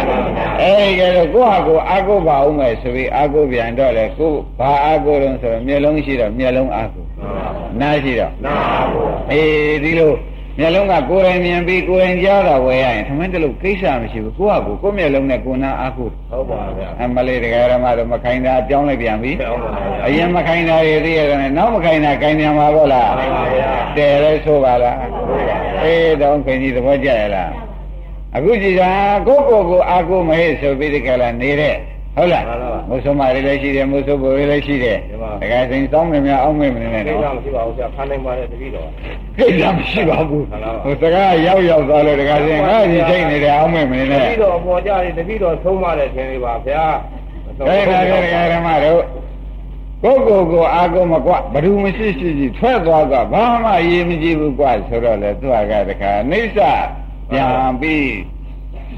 အဲဒီကဲတော့ကိုယ့်ဟာကိုယ်အာကိုပါအောင်မယ်ဆိုပြီးအာကိုပြန်တော့လေကိုယ်ဘာအာကိုတော့ဆိုတော့မျက်လုံးရှိတော့မျက်လုံးအာကိုမှန်ပါနားရှိတော့နာကိုအေးဒီလို မျက်လုံးကကိုယ်တိုင်မြင်ပြီးကိုယ်တိုင်ကြားတာဝယ်ရရင်ထမင်းတလို့ကိစ္စမရှိဘူးကိုယ့်ဟာကိုယ်ကိုယ်မျက်လုံးနဲ့ကိုယ်နာအားကိုဟုတ်ပါဗျာအမလေးတရားဓမ္မတော့မခိုင်းတာပြောင်းလိုက်ပြန်ပြီဟုတ်ပါဗျာအရင်မခိုင်းတာတွေသိရတယ်နဲ့နောက်မခိုင်းတာခိုင်းပြန်ပါတော့လားမှန်ပါဗျာတယ်လဲဆိုပါလားအေးတော့ခင်ကြီးသဘောကျရလားအခုကြည်သာကိုယ့်ကိုယ်ကိုအားကိုမဟဲ့ဆိုပြီးဒီကလာနေတဲ့ ဟုတ်လားမုဆုမတွေလည်းရှိတယ်မုဆုဘတွေလည်းရှိတယ်တခါစိန်စောင်းမများအောင်းမမနေနဲ့ကိစ္စတော့မရှိပါဘူးဗျာဖမ်းနိုင်ပါတယ်တပည့်တော်ကိစ္စမရှိပါဘူးဟိုစကားရောက်ရောက်သွားလို့တခါစိန်ငါကြီးချိန်နေတယ်အောင်းမမနေတနဲ့ပည့်တော်အပေါ်ကြတယ်တပည့်တော်ဆုံးမတဲ့ခြင်းလေးပါဗျာဒါဒါဓမ္မတို့ကိုယ့်ကိုယ်ကိုအာကိုမကွဘယ်သူမရှိရှိရှိထွက်သွားကဘာမှရေးမကြည့်ဘူးကွဆိုတော့လေသူကတခါအိဋ္ဌပြန်ပြီး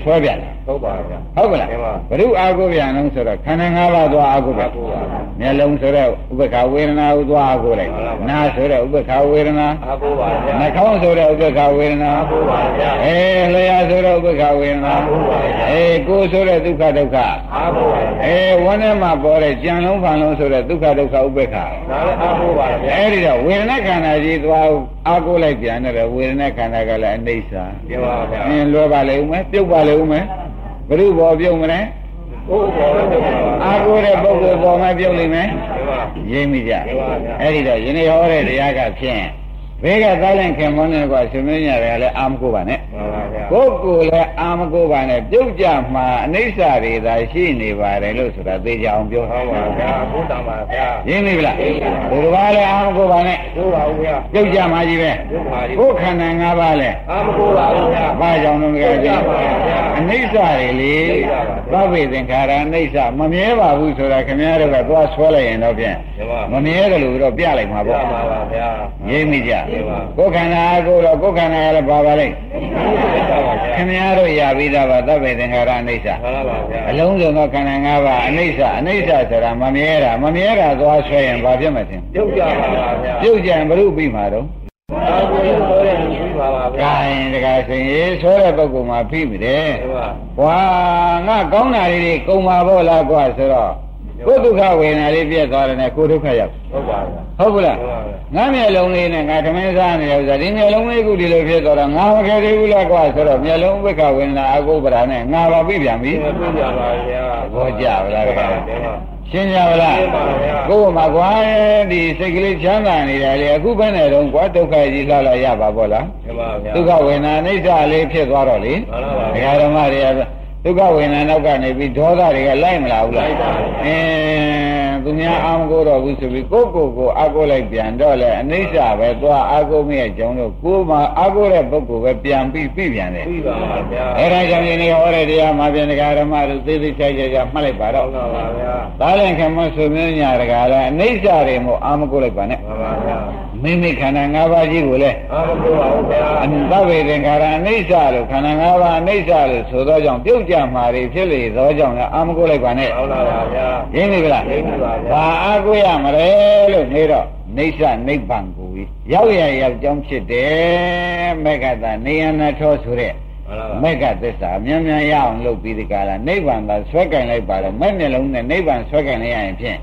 ဆွဲပြန်တယ် ဟုတ်ပါဗျာဟုတ်ကလားမှန်ပါဘ누구အာကိုပြန်လုံးဆိုတော့ခန္ဓာ၅ပါးသွားအာကိုပြန်အာကိုပါမျက်လုံးဆိုတော့ဥပ္ပခဝေဒနာကိုသွားအာကိုလိုက်မှန်ပါပါနားဆိုတော့ဥပ္ပခဝေဒနာအားကိုးပါဗျာနှာခေါင်းဆိုတော့ဥပ္ပခဝေဒနာအားကိုးပါဗျာအဲလျှာဆိုတော့ဥပ္ပခဝေဒနာအားကိုးပါဗျာအေးကိုယ်ဆိုတော့ဒုက္ခဒုက္ခအားကိုးပါဗျာအဲဝန်းထဲမှာပေါ်တဲ့ကြံလုံးဖန်လုံးဆိုတော့ဒုက္ခဒုက္ခဥပ္ပခဒါလည်းအားကိုးပါဗျာအဲဒီတော့ဝေဒနာခန္ဓာကြီးသွားအာကိုလိုက်ပြန်တယ်ဝေဒနာခန္ဓာကလည်းအနိစ္စပြောပါဗျာအင်းလွယ်ပါလေဦးမယ်ပြုတ်ပါလေဦးမယ် ဘုရုဘောပြုတ်မလဲကိုယ်ပေါ်တော့ပြုတ်ပါပါအာကိုတဲ့ပုဂ္ဂိုလ်ပေါ်မှာပြုတ်လိမ့်မယ်ဒီပါရိပ်မိကြမှန်ပါဗျာအဲ့ဒီတော့ယနေ့ဟောတဲ့တရားကဖြင့် ဘေးကသားလင်ခင်မွန်းနေကွာရှင်မင်းညာတွေကလည်းအာမကိုပါနဲ့မှန်ပါဗျာကိုယ်ကိုယ်လည်းအာမကိုပါနဲ့ပြုတ်ကြမှာအနိစ္စတွေသာရှိနေပါတယ်လို့ဆိုတာသိကြအောင်ပြောဟုတ်ပါဗျာဘုဒ္ဓမှာဗျာရင်းပြီလားဘုရားလည်းအာမကိုပါနဲ့ကိုပါဦးဗျာပြုတ်ကြမှာကြီးပဲပြုတ်ပါကြီးကိုယ်ခန္ဓာ၅ပါးလည်းအာမကိုပါဦးဗျာဘာကြောင့်လဲကြပြုတ်ကြည့်ပါဗျာအနိစ္စတွေလေအနိစ္စသပါဗ္ဗေသင်္ခါရအနိစ္စမမြဲပါဘူးဆိုတာခင်ဗျားတို့ကသွားဆွဲလိုက်ရင်တော့ဖြင့်ဒီပါမမြဲတယ်လို့တော့ပြလိုက်မှာပြပေါ့ပါပါဗျာရင်းမိကြရင်းပါကိုယ်ခန္ဓာကိုယ်တော့ကိုယ်ခန္ဓာကလည်းပါပါလိမ့်ပြပါဗျာခင်ဗျားတို့ရပြီးသားပါသဗ္ဗေသင်္ခါရအနိစ္စမှန်ပါဗျာအလုံးစုံသောခန္ဓာ၅ပါးအနိစ္စအနိစ္စဆိုတာမမြဲတာမမြဲတာသွားဆွဲရင်ဘာဖြစ်မှာသင်ပြုတ်ကြပါပါဗျာပြုတ်ကြရင်ဘုရုပြီးမှာတော့အာကိုရဆိုတဲ့ပြပါပါဗျာဂိုင်းတကားစင်ရေးဆိုတဲ့ပုဂ္ဂိုလ်မှာပြီးပြီတဲ့ဒီပါ။ဝါငါကောင်းတာလေးတွေကုံပါဘောလားကွာဆိုတော့ ကိုယ်ဒုက္ခဝေဒနာလေးပြည့်သွားတယ်နဲ့ကိုယ်ဒုက္ခရောက်ဟုတ်ပါဗျာဟုတ်ဘူးလားဟုတ်ပါဗျာငါမျက်လုံးလေးနဲ့ငါသမင်းစားနေရဥစ္စာဒီမျက်လုံးလေးခုဒီလိုဖြစ်သွားတော့ငါမခဲသေးဘူးလားကွာဆိုတော့မျက်လုံးဥပ္ပခဝေဒနာအကုပ္ပရာနဲ့ငါပါပြပြန်ပြီဒီမှာပြပါဗျာဘောကြပါလားဒီကွာပါဒီပါရှင်းကြပါလားရှင်းပါဗျာကိုယ်မှာကွာဒီစိတ်ကလေးချမ်းသာနေတာလေအခုပဲနဲ့တော့ကွာဒုက္ခကြီးလှလာရပါပေါ့လားဒီပါဗျာဒုက္ခဝေဒနာအိဋ္ဌလေးဖြစ်သွားတော့လေမှန်ပါပါဒကာဓမ္မတွေက ဒုက္ခဝေဒနာနောက်ကနေပြီးဒေါသတွေကလိုက်မလာဘူးလားလိုက်ပါဘူးအင်းသူများအာမကိုတော့ဘူးဆိုပြီးကိုယ့်ကိုယ်ကိုအာကိုလိုက်ပြန်တော့လေအနိစ္စပဲသွားအာကိုမရဲ့ကြောင့်လို့ကိုယ်မှာအာကိုတဲ့ပုဂ္ဂိုလ်ပဲပြန်ပြီးပြပြန်တယ်ပြပါပါဗျာအဲဒါကြောင့်ဒီနေ့ဟောတဲ့တရားမှာပြန်ဒကာဓမ္မတို့သိသိချာချာချာမှတ်လိုက်ပါဟုတော့တ်ပါပါဗျာဒါလည်းခင်မဆိုမြညာဒကာလည်းအနိစ္စတွေမို့အာမကိုလိုက်ပါနဲ့မှန်ပါဗျာ မိမိခန္ဓာ၅ပါးကြီးကိုလည်းအာမကိုပါဦးဗျာအနတဝေသင်္ခါရအနိစ္စလို့ခန္ဓာ၅ပါးအနိစ္စလို့ဆိုသောကြောင့်ပြုတ်ကြမှာတွေဖြစ်လေသောကြောင့်လည်းအာမကိုလိုက်ပါနဲ့ဟုတ်လားပါဗျာရင်းပြီလားရင်းပြီပါဗျာဘာအာကိုရမလဲလို့နေတော့နေဆနိဗ္ဗာန်ကိုကြီးရောက်ရရောက်ကြောင်းဖြစ်တယ်မေဃတာနေယနာထောဆိုတဲ့ဟုတ်လားပါမေဃသစ္စာအများများရအောင်လုပ်ပြီးဒီကလာနိဗ္ဗာန်သာဆွဲကင်လိုက်ပါတော့မဲ့မျက်လုံးနဲ့နိဗ္ဗာန်ဆွဲကင်လိုက်ရရင်ဖြင့်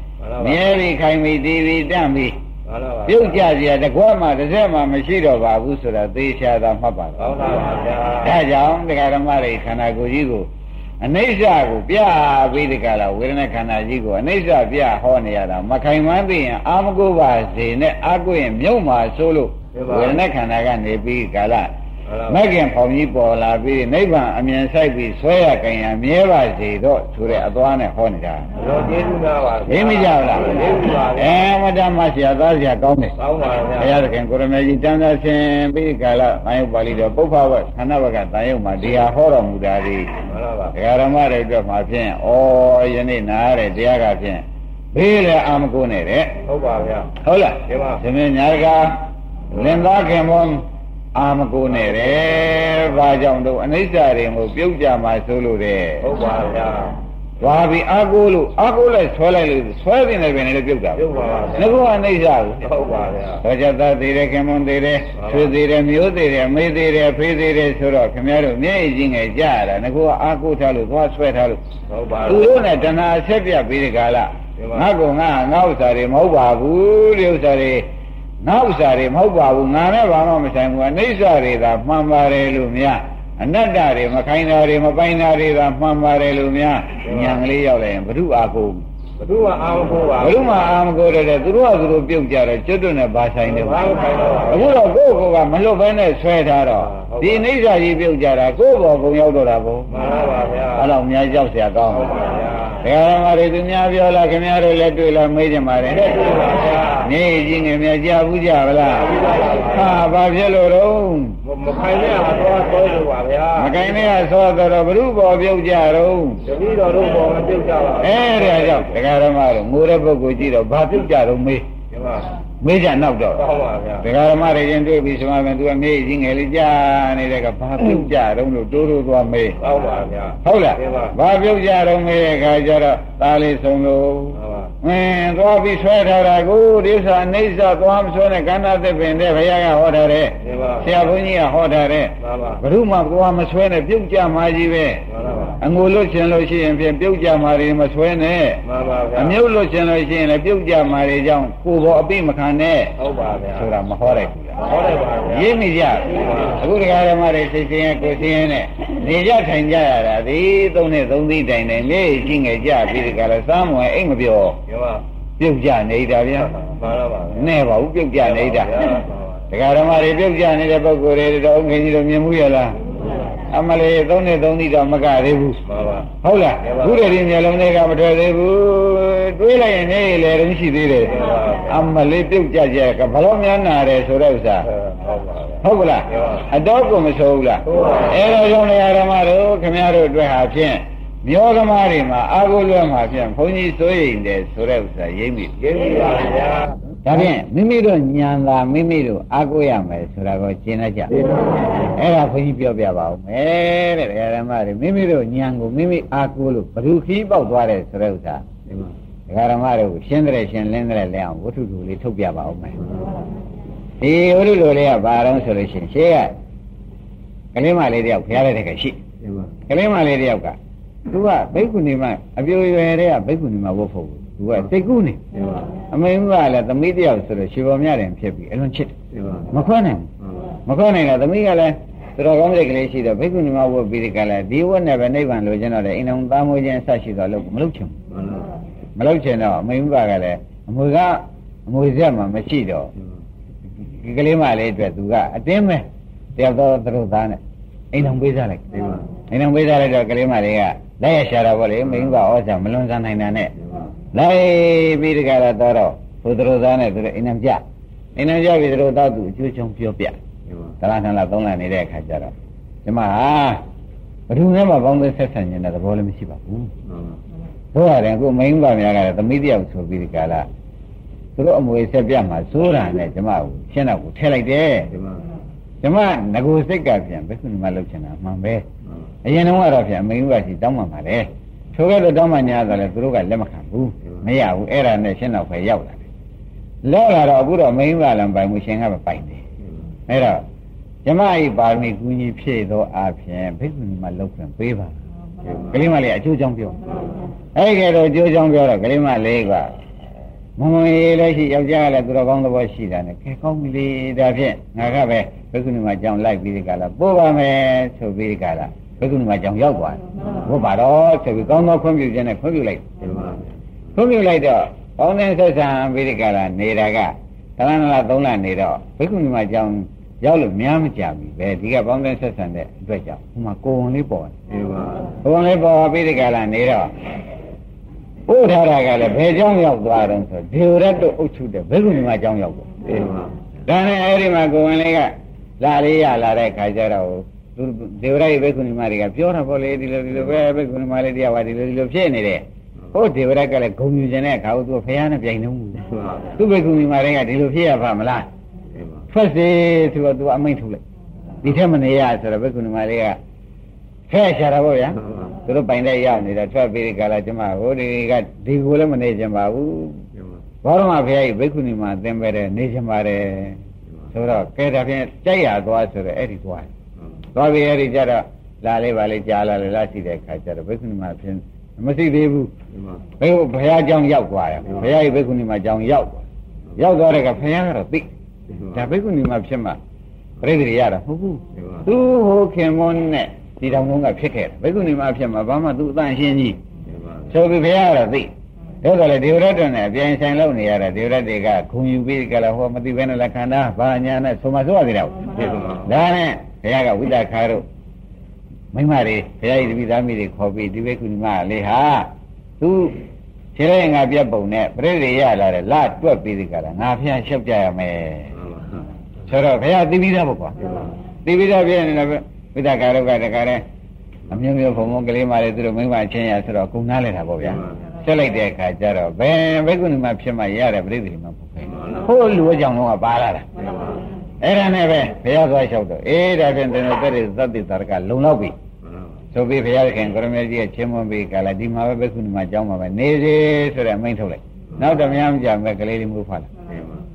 မြဲပြီးခိုင်ပြီးတည်ပြီးတန့်ပြီးဟုတ်လား ပါပြုတ်ကြစရာတကွာမှတစ်စက်မှမရှိတော့ပါဘူးဆိုတာသေချာသာမှတ်ပါတော့ဟုတ်လားပါဗျာဒါကြောင့်တရားဓမ္မတွေခန္ဓာကိုယ်ကြီးကိုအနိစ္စကိုပြပြီးဒီကလာဝေဒနာခန္ဓာကြီးကိုအနိစ္စပြဟောနေရတာမခိုင်မှန်းသိရင်အာမကိုပါစေနဲ့အာကိုရင်မြုပ်မှာဆိုလို့ဝေဒနာခန္ဓာကနေပြီးကာလဟုတ်လား မဂ်ခင်ဖောင်ကြီးပေါ်လာပြီးနိဗ္ဗာန်အမြင်ဆိုင်ပြီးဆွဲရကြင်ရမြဲပါစေတော့ဆိုတဲ့အသွားနဲ့ဟောနေတာရောကျေးဇူးများပါသိမကြဘူးလားကျေးဇူးပါဗျာအဲမတ္တမဆရာသားဆရာကောင်းတယ်ကောင်းပါဗျာဘုရားသခင်ကိုရမေကြီးတန်သာရှင်ပြီးကာလသံယုတ်ပါဠိတော်ပုပ္ပဝတ်ခန္ဓာဘကသံယုတ်မှာတရားဟောတော်မူတာဒီဟုတ်လားပါဒကာရမတွေအတွက်မှာဖြင့်ဩယနေ့နားရတဲ့တရားကဖြင့်ဘေးလည်းအာမကုန်းနေတဲ့ဟုတ်ပါဗျာဟုတ်လားဒီပါသမင်းညာကလင်သားခင်မော အာမကုန်းနေတယ်ဘာကြောင့်တော့အနိစ္စတွေကိုပြုတ်ကြမှာဆိုလို့တဲ့ဟုတ်ပါဗျာသွားပြီးအာကိုလို့အာကိုလိုက်ဆွဲလိုက်လို့ဆွဲတင်တယ်ပဲလည်းပြုတ်တာပြုတ်ပါပါငဗျာကောအနိစ္စကိုဟုတ်ပါဗျာသောကြသားသေးတယ်ခင်မွန်သေးတယ်ဆွေသေးတယ်မျိုးသေးတယ်မေးသေးတယ်ဖေးသေးတယ်ဆိုတော့ခင်ဗျားတို့မျက်ရည်ကြီးငယ်ကြရတာငကောအာကိုထားလို့သွားဆွဲထားလို့ဟုတ်ပါသူတို့နဲ့တဏှာဆက်ပြပြီးဒီကလာဒီပါငါကငါငါဥစ္စာတွေမဟုတ်ပါဘူးဒီဥစ္စာတွေ ငါဥစ္စာတွေမဟုတ်ပါဘူးငါနဲ့ဘာမှမဆိုင်ဘူးအနိစ္စတွေသာမှန်ပါတယ်လို့များအနတ္တတွေမခိုင်းတာတွေမပိုင်တာတွေသာမှန်ပါတယ်လို့များညာကလေးရောက်လာရင်ဘု து အာကို ဘသူကအာမကိုပါ ဘု து မှာအာမကိုတဲ့သူတို့ကသူတို့ပြုတ်ကြတယ်ကျွတ်တွနဲ့ဘာဆိုင်တယ် ဘာမခိုင်းတော့ပါ အခုတော့ကိုယ့်ကိုယ်ကမလွတ်ဘဲနဲ့ဆွဲထားတော့ဒီအိဋ္ဌာကြီးပြုတ်ကြတာကိုယ့်ဘောကုံရောက်တော့တာဘုံ မှန်ပါပါဗျာ အဲ့တော့အများကြောက်เสียကောင်း ဟု တယ် တ်ပါဗျာ ဒကာရမတွေသူများပြောလားခင်ဗျားတို့လက်တွေ့လားမေးကြပါလေလက်တွေ့ပါဗျာနေကြီးငယ်များကြားဘူးကြပါလားဟာဘာဖြစ်လို့တော့မခိုင်နဲ့ကတော့ဆွဲလို့ပါဗျာမကိုင်းနဲ့ကသောတော်ဘုရုဘောပြုတ်ကြတော့တတိတော်တို့ပေါ်မပြုတ်ကြပါဘူးအဲဒါကြောင့်ဒကာရမတို့ငိုတဲ့ပုဂ္ဂိုလ်ကြည့်တော့ဘာပြုတ်ကြတော့မေးဒီ မှာမေးကြနောက်တော့ဟုတ်ပါဗျာဒကာရမတွေရင်တွေ့ပြီဆိုမှသူကမေးကြီးငယ်လေးကြားနေတဲ့ကဘာပြုတ်ကြတော့လို့တိုးတိုးသွားမေးဟုတ်ပါဗျာဟုတ်လားဒီပါဘာပြုတ်ကြတော့မေးတဲ့ခါကျတော့သားလေးဆုံးလို့ဟုတ်ပါအင်းသွားပြီးဆွဲထားတာကိုဒီဥစ္စာအိဋ္ဌသွားမဆွဲနဲ့ကန္နာသစ်ပင်တဲ့ဘုရားကဟောထားတဲ့ဒီပါဆရာဘုန်းကြီးကဟောထားတဲ့မှန်ပါဘုရုမသွားမဆွဲနဲ့ပြုတ်ကြမှာကြီးပဲမှန်ပါ အငိုလွတ်ချင်လို့ရှိရင်ဖြင့်ပြုတ်ကြမှာတွေမဆွဲနဲ့မှန်ပါဗျာအမြုပ်လွတ်ချင်လို့ရှိရင်လည်းပြုတ်ကြမှာတွေကြောင့်ကိုယ်ပေါ်အပိမခံနဲ့ဟုတ်ပါဗျာဆိုတာမဟောလိုက်ဘူးလားဟောတယ်ပါဗျာရင်းမိကြအခုတရားဓမ္မတွေသိချင်းရဲ့ကိုယ်သိရင်နဲ့နေကြထိုင်ကြရတာဒီသုံးနဲ့သုံးသီးတိုင်တိုင်လေးရှိငယ်ကြပြီးဒီကရစားမွယ်အိတ်မပြောပြောပါပြုတ်ကြနေတာဗျာမှန်တော့ပါနဲ့ပါဘူးပြုတ်ကြနေတာဒကာဓမ္မတွေပြုတ်ကြနေတဲ့ပုဂ္ဂိုလ်တွေတော့ငင်ကြီးတို့မြင်မှုရလား အမလေးသုံးနဲ့သုံးသီးတော့မကသေးဘူးမှန်ပါဟုတ်လားခုတည်းဒီမျိုးလုံးတွေကမထွက်သေးဘူးတွေးလိုက်ရင်နေလေတုံးရှိသေးတယ်အမလေးပြုတ်ကြကြကဘလို့များနာတယ်ဆိုတဲ့ဥစ္စာဟုတ်ပါဟုတ်ကလားအတော့ကိုမဆိုးဘူးလားအဲဒါကြောင့်နေရာဓမ္မတို့ခင်ဗျားတို့အတွက်ဟာဖြင့်မျိုးသမားတွေမှာအာဟုလွဲမှာဖြင့်ဘုန်းကြီးစိုးရိမ်တယ်ဆိုတဲ့ဥစ္စာရိပ်မိကျေးဇူးပါဗျာ ဒါဖြင့်မိမိတို့ညံသာမိမိတို့အာကိုရမယ်ဆိုတာကိုရှင်းတတ်ကြအဲ့ဒါခွန်ကြီးပြောပြပါဦးမယ်တဲ့ဓမ္မတွေမိမိတို့ညံကိုမိမိအာကိုလို့ဘ ᱹ ခီးပေါက်သွားတယ်ဆိုတဲ့ဥစ္စာဓမ္မတို့ကိုရှင်းတဲ့ရှင်းလင်းတဲ့လဲအောင်ဝတ္ထုတူလေးထုတ်ပြပါဦးမယ်ဒီဝတ္ထုတူလေးကဘာတော့ဆိုလို့ရှိရင်ရှေးကကလေးမလေးတယောက်ဖျားတဲ့ကရှိကလေးမလေးတယောက်ကသူကဘိက္ခုနီမအပြိုရွယ်တဲ့ကဘိက္ခုနီမဝတ်ဖို့ သူကစိတ်ကူးနေအမေကလည်းသမီးတယောက်ဆိုတော့ရှင်ပေါ်မြတယ်ဖြစ်ပြီးအလွန်ချစ်တယ်မခွန်းနိုင်ဘူးမခွန်းနိုင်တော့သမီးကလည်းသူတော်ကောင်းတဲ့ကလေးရှိတော့ဘိက္ခုနီမဝတ်ပြီးဒီကလည်းဒီဝတ်နဲ့ပဲနိဗ္ဗာန်လိုချင်တော့တယ်အိမ်တော်သားမွေးခြင်းဆက်ရှိတော့လို့မလုပ်ချင်ဘူးမလုပ်ချင်တော့အမေကလည်းအမွေကအမွေဆက်မှမရှိတော့ဒီကလေးမလေးအတွက်သူကအတင်းပဲတယောက်တော့သူတို့သားနဲ့အိမ်တော်ပေးစားလိုက်အိမ်တော်ပေးစားလိုက်တော့ကလေးမလေးကလက်ရရှာတာပေါ့လေမိန်းကဩဇာမလွန်ဆန်းနိုင်တာနဲ့ လိုက်ပြီးတကယ်တော့တော့ဘုဒ္ဓရောသားနဲ့သူတို့အိမ်နံပြအိမ်နံပြပြီးသူတို့တော့သူအကျိုးချောင်းပြောပြတလားထန်လားသုံးလားနေတဲ့အခါကျတော့ဒီမှာဟာဘယ်သူမှမပေါင်းသက်ဆက်ဆံနေတဲ့သဘောလည်းမရှိပါဘူးတို့ရတယ်အခုမိန်းမများကလည်းသမီးတယောက်ဆိုပြီးဒီကလာသူတို့အမွေဆက်ပြမှာစိုးတာနဲ့ကျမကိုရှင်းတော့ကိုထဲလိုက်တယ်ကျမငကိုစိတ်ကပြန်ဘယ်သူမှလုပ်ချင်တာမှန်ပဲအရင်တော့ကတော့ပြန်မိန်းမကစီတောင်းမှမှာလေထိုကဲ့သို့တောင်းမှညာတော့လေသူတို့ကလက်မခံဘူး မရဘူးအဲ့ဒါနဲ့ရှင်းတော့ပဲရောက်လာတယ်လောက်လာတော့အခုတော့မိန်းမလည်းပိုင်မှုရှင်ကပဲပိုင်တယ်အဲ့တော့ကျမဤပါရမီကူညီဖြည့်သောအဖြစ်ဘိက္ခုနီမလောက်ခွင့်ပေးပါကလေးမလေးအကျိုးကြောင့်ပြောအဲ့ဒီကဲတော့အကျိုးကြောင့်ပြောတော့ကလေးမလေးကမမွေလည်းရှိယောက်ျားကလည်းသူတော်ကောင်းသဘောရှိတာနဲ့ကဲကောင်းပြီလေဒါဖြင့်ငါကပဲဘိက္ခုနီမကြောင့်လိုက်ပြီးဒီကလာပို့ပါမယ်ဆိုပြီးဒီကလာဘိက္ခုနီမကြောင့်ရောက်သွားတယ်ဘုရားတော့ဆိုပြီးကောင်းသောခွင့်ပြုခြင်းနဲ့ခွင့်ပြုလိုက် ခွင့်ပြုလိုက်တော့ကောင်းတဲ့ဆက်ဆံပြီးဒီကလာနေတာကတလားနလားသုံးလနေတော့ဘိက္ခုနီမကြောင့်ရောက်လို့များမကြပြီပဲဒီကပေါင်းတဲ့ဆက်ဆံတဲ့အတွက်ကြောင့်ဟိုမှာကိုဝင်လေးပေါ်တယ်ကိုဝင်လေးပေါ်ပြီးဒီကလာနေတော့ဥထာရကလည်းဘယ်ကြောင့်ရောက်သွားတော့ဆိုဒေဝရတ်တို့အုပ်ချုပ်တဲ့ဘိက္ခုနီမကြောင့်ရောက်သွားဒါနဲ့အဲ့ဒီမှာကိုဝင်လေးကလာလေးရလာတဲ့ခါကျတော့သူဒေဝရရဲ့ဘိက္ခုနီမတွေကပြောတာပေါ့လေဒီလိုဒီလိုပဲဘိက္ခုနီမလေးတရားဝါဒီလိုဒီလိုဖြစ်နေတယ် ဟိုဒေဝရကလည်းဂုံယူခြင်းတဲ့အခါသူဖះနဲ့ပြိုင်နေမှုသူဘိက္ခုနီမတွေကဒီလိုဖြစ်ရပါမလားထွက်စေဆိုတော့သူအမိန့်ထုတ်လိုက်ဒီထက်မနေရဆိုတော့ဘိက္ခုနီမတွေကဖဲရှာတာပေါ့ဗျာသူတို့ပိုင်တဲ့ရောက်နေတာထွက်ပြီးဒီကလာကျမဟိုဒီကဒီကိုလည်းမနေကြပါဘူးဘောရမဖះကြီးဘိက္ခုနီမသင်ပဲတဲ့နေကြပါတယ်ဆိုတော့ကဲဒါဖြင့်ကြိုက်ရသွားဆိုတော့အဲ့ဒီသွားသွားပြီးအဲ့ဒီကြတော့လာလေးပါလေးကြားလာလေလာရှိတဲ့ခါကျတော့ဘိက္ခုနီမဖြင့် မရှိသေးဘူးဘယ်လိုဘုရားကြောင်းရောက်သွားရဘုရားရဲ့ဘိက္ခုနီမှာကြောင်းရောက်သွားရောက်သွားတဲ့ကဘုရားကတော့သိဒါဘိက္ခုနီမှာဖြစ်မှာပြိတ္တိရတာဟုတ်ဘူးသူဟိုခင်မွန်းနဲ့ဒီတောင်လုံးကဖြစ်ခဲ့တာဘိက္ခုနီမှာဖြစ်မှာဘာမှသူအတန်ရှင်းကြီးဆိုပြီးဘုရားကတော့သိဒါဆိုလေဒေဝရတ္တနဲ့အပြန်ဆိုင်လုပ်နေရတာဒေဝရတ္တကခုံယူပြီးကြလားဟောမသိဘဲနဲ့လက္ခဏာဘာညာနဲ့ဆိုမှဆိုရသေးတာဟုတ်ဒါနဲ့ဘုရားကဝိသခါတို့ မိမတွေဘုရားကြီးတပည့်သားမိတွေခေါ်ပြီးဒီဘိက္ခုနီမလေးဟာသူခြေရဲငါပြတ်ပုံနဲ့ပြိတ္တိရလာတယ်လတွက်ပြီးဒီကရာငါဖျားလျှောက်ကြရမယ်ဆိုတော့ဘုရားသိပြီးသားပေါ့ကွာသိပြီးသားပြည့်နေတယ်ဝိသခါတို့ကတခါတည်းအမျိုးမျိုးဘုံဘုံကလေးမလေးသူတို့မိမချင်းရဆိုတော့ကုံနားလဲတာပေါ့ဗျာဆက်လိုက်တဲ့အခါကျတော့ဘယ်ဘိက္ခုနီမဖြစ်မှရတဲ့ပြိတ္တိမှာပုခဲဟိုလူအကြောင်းတော့ပါလာတာအဲ့ဒါနဲ့ပဲဘုရားသွားလျှောက်တော့အေးဒါဖြင့်တင်တဲ့တဲ့သတ္တိတာရကလုံလောက်ပြီ ဆိုပြီးဘုရားခင်ကရမေကြီးရဲ့ချင်းမွန်ပြီးကလာဒီမှာပဲဘိက္ခုနီမအကြောင်းမှာပဲနေစေဆိုတဲ့အမိန့်ထုတ်လိုက်နောက်တော့များမကြမဲ့ကလေးလေးမျိုးဖားလာ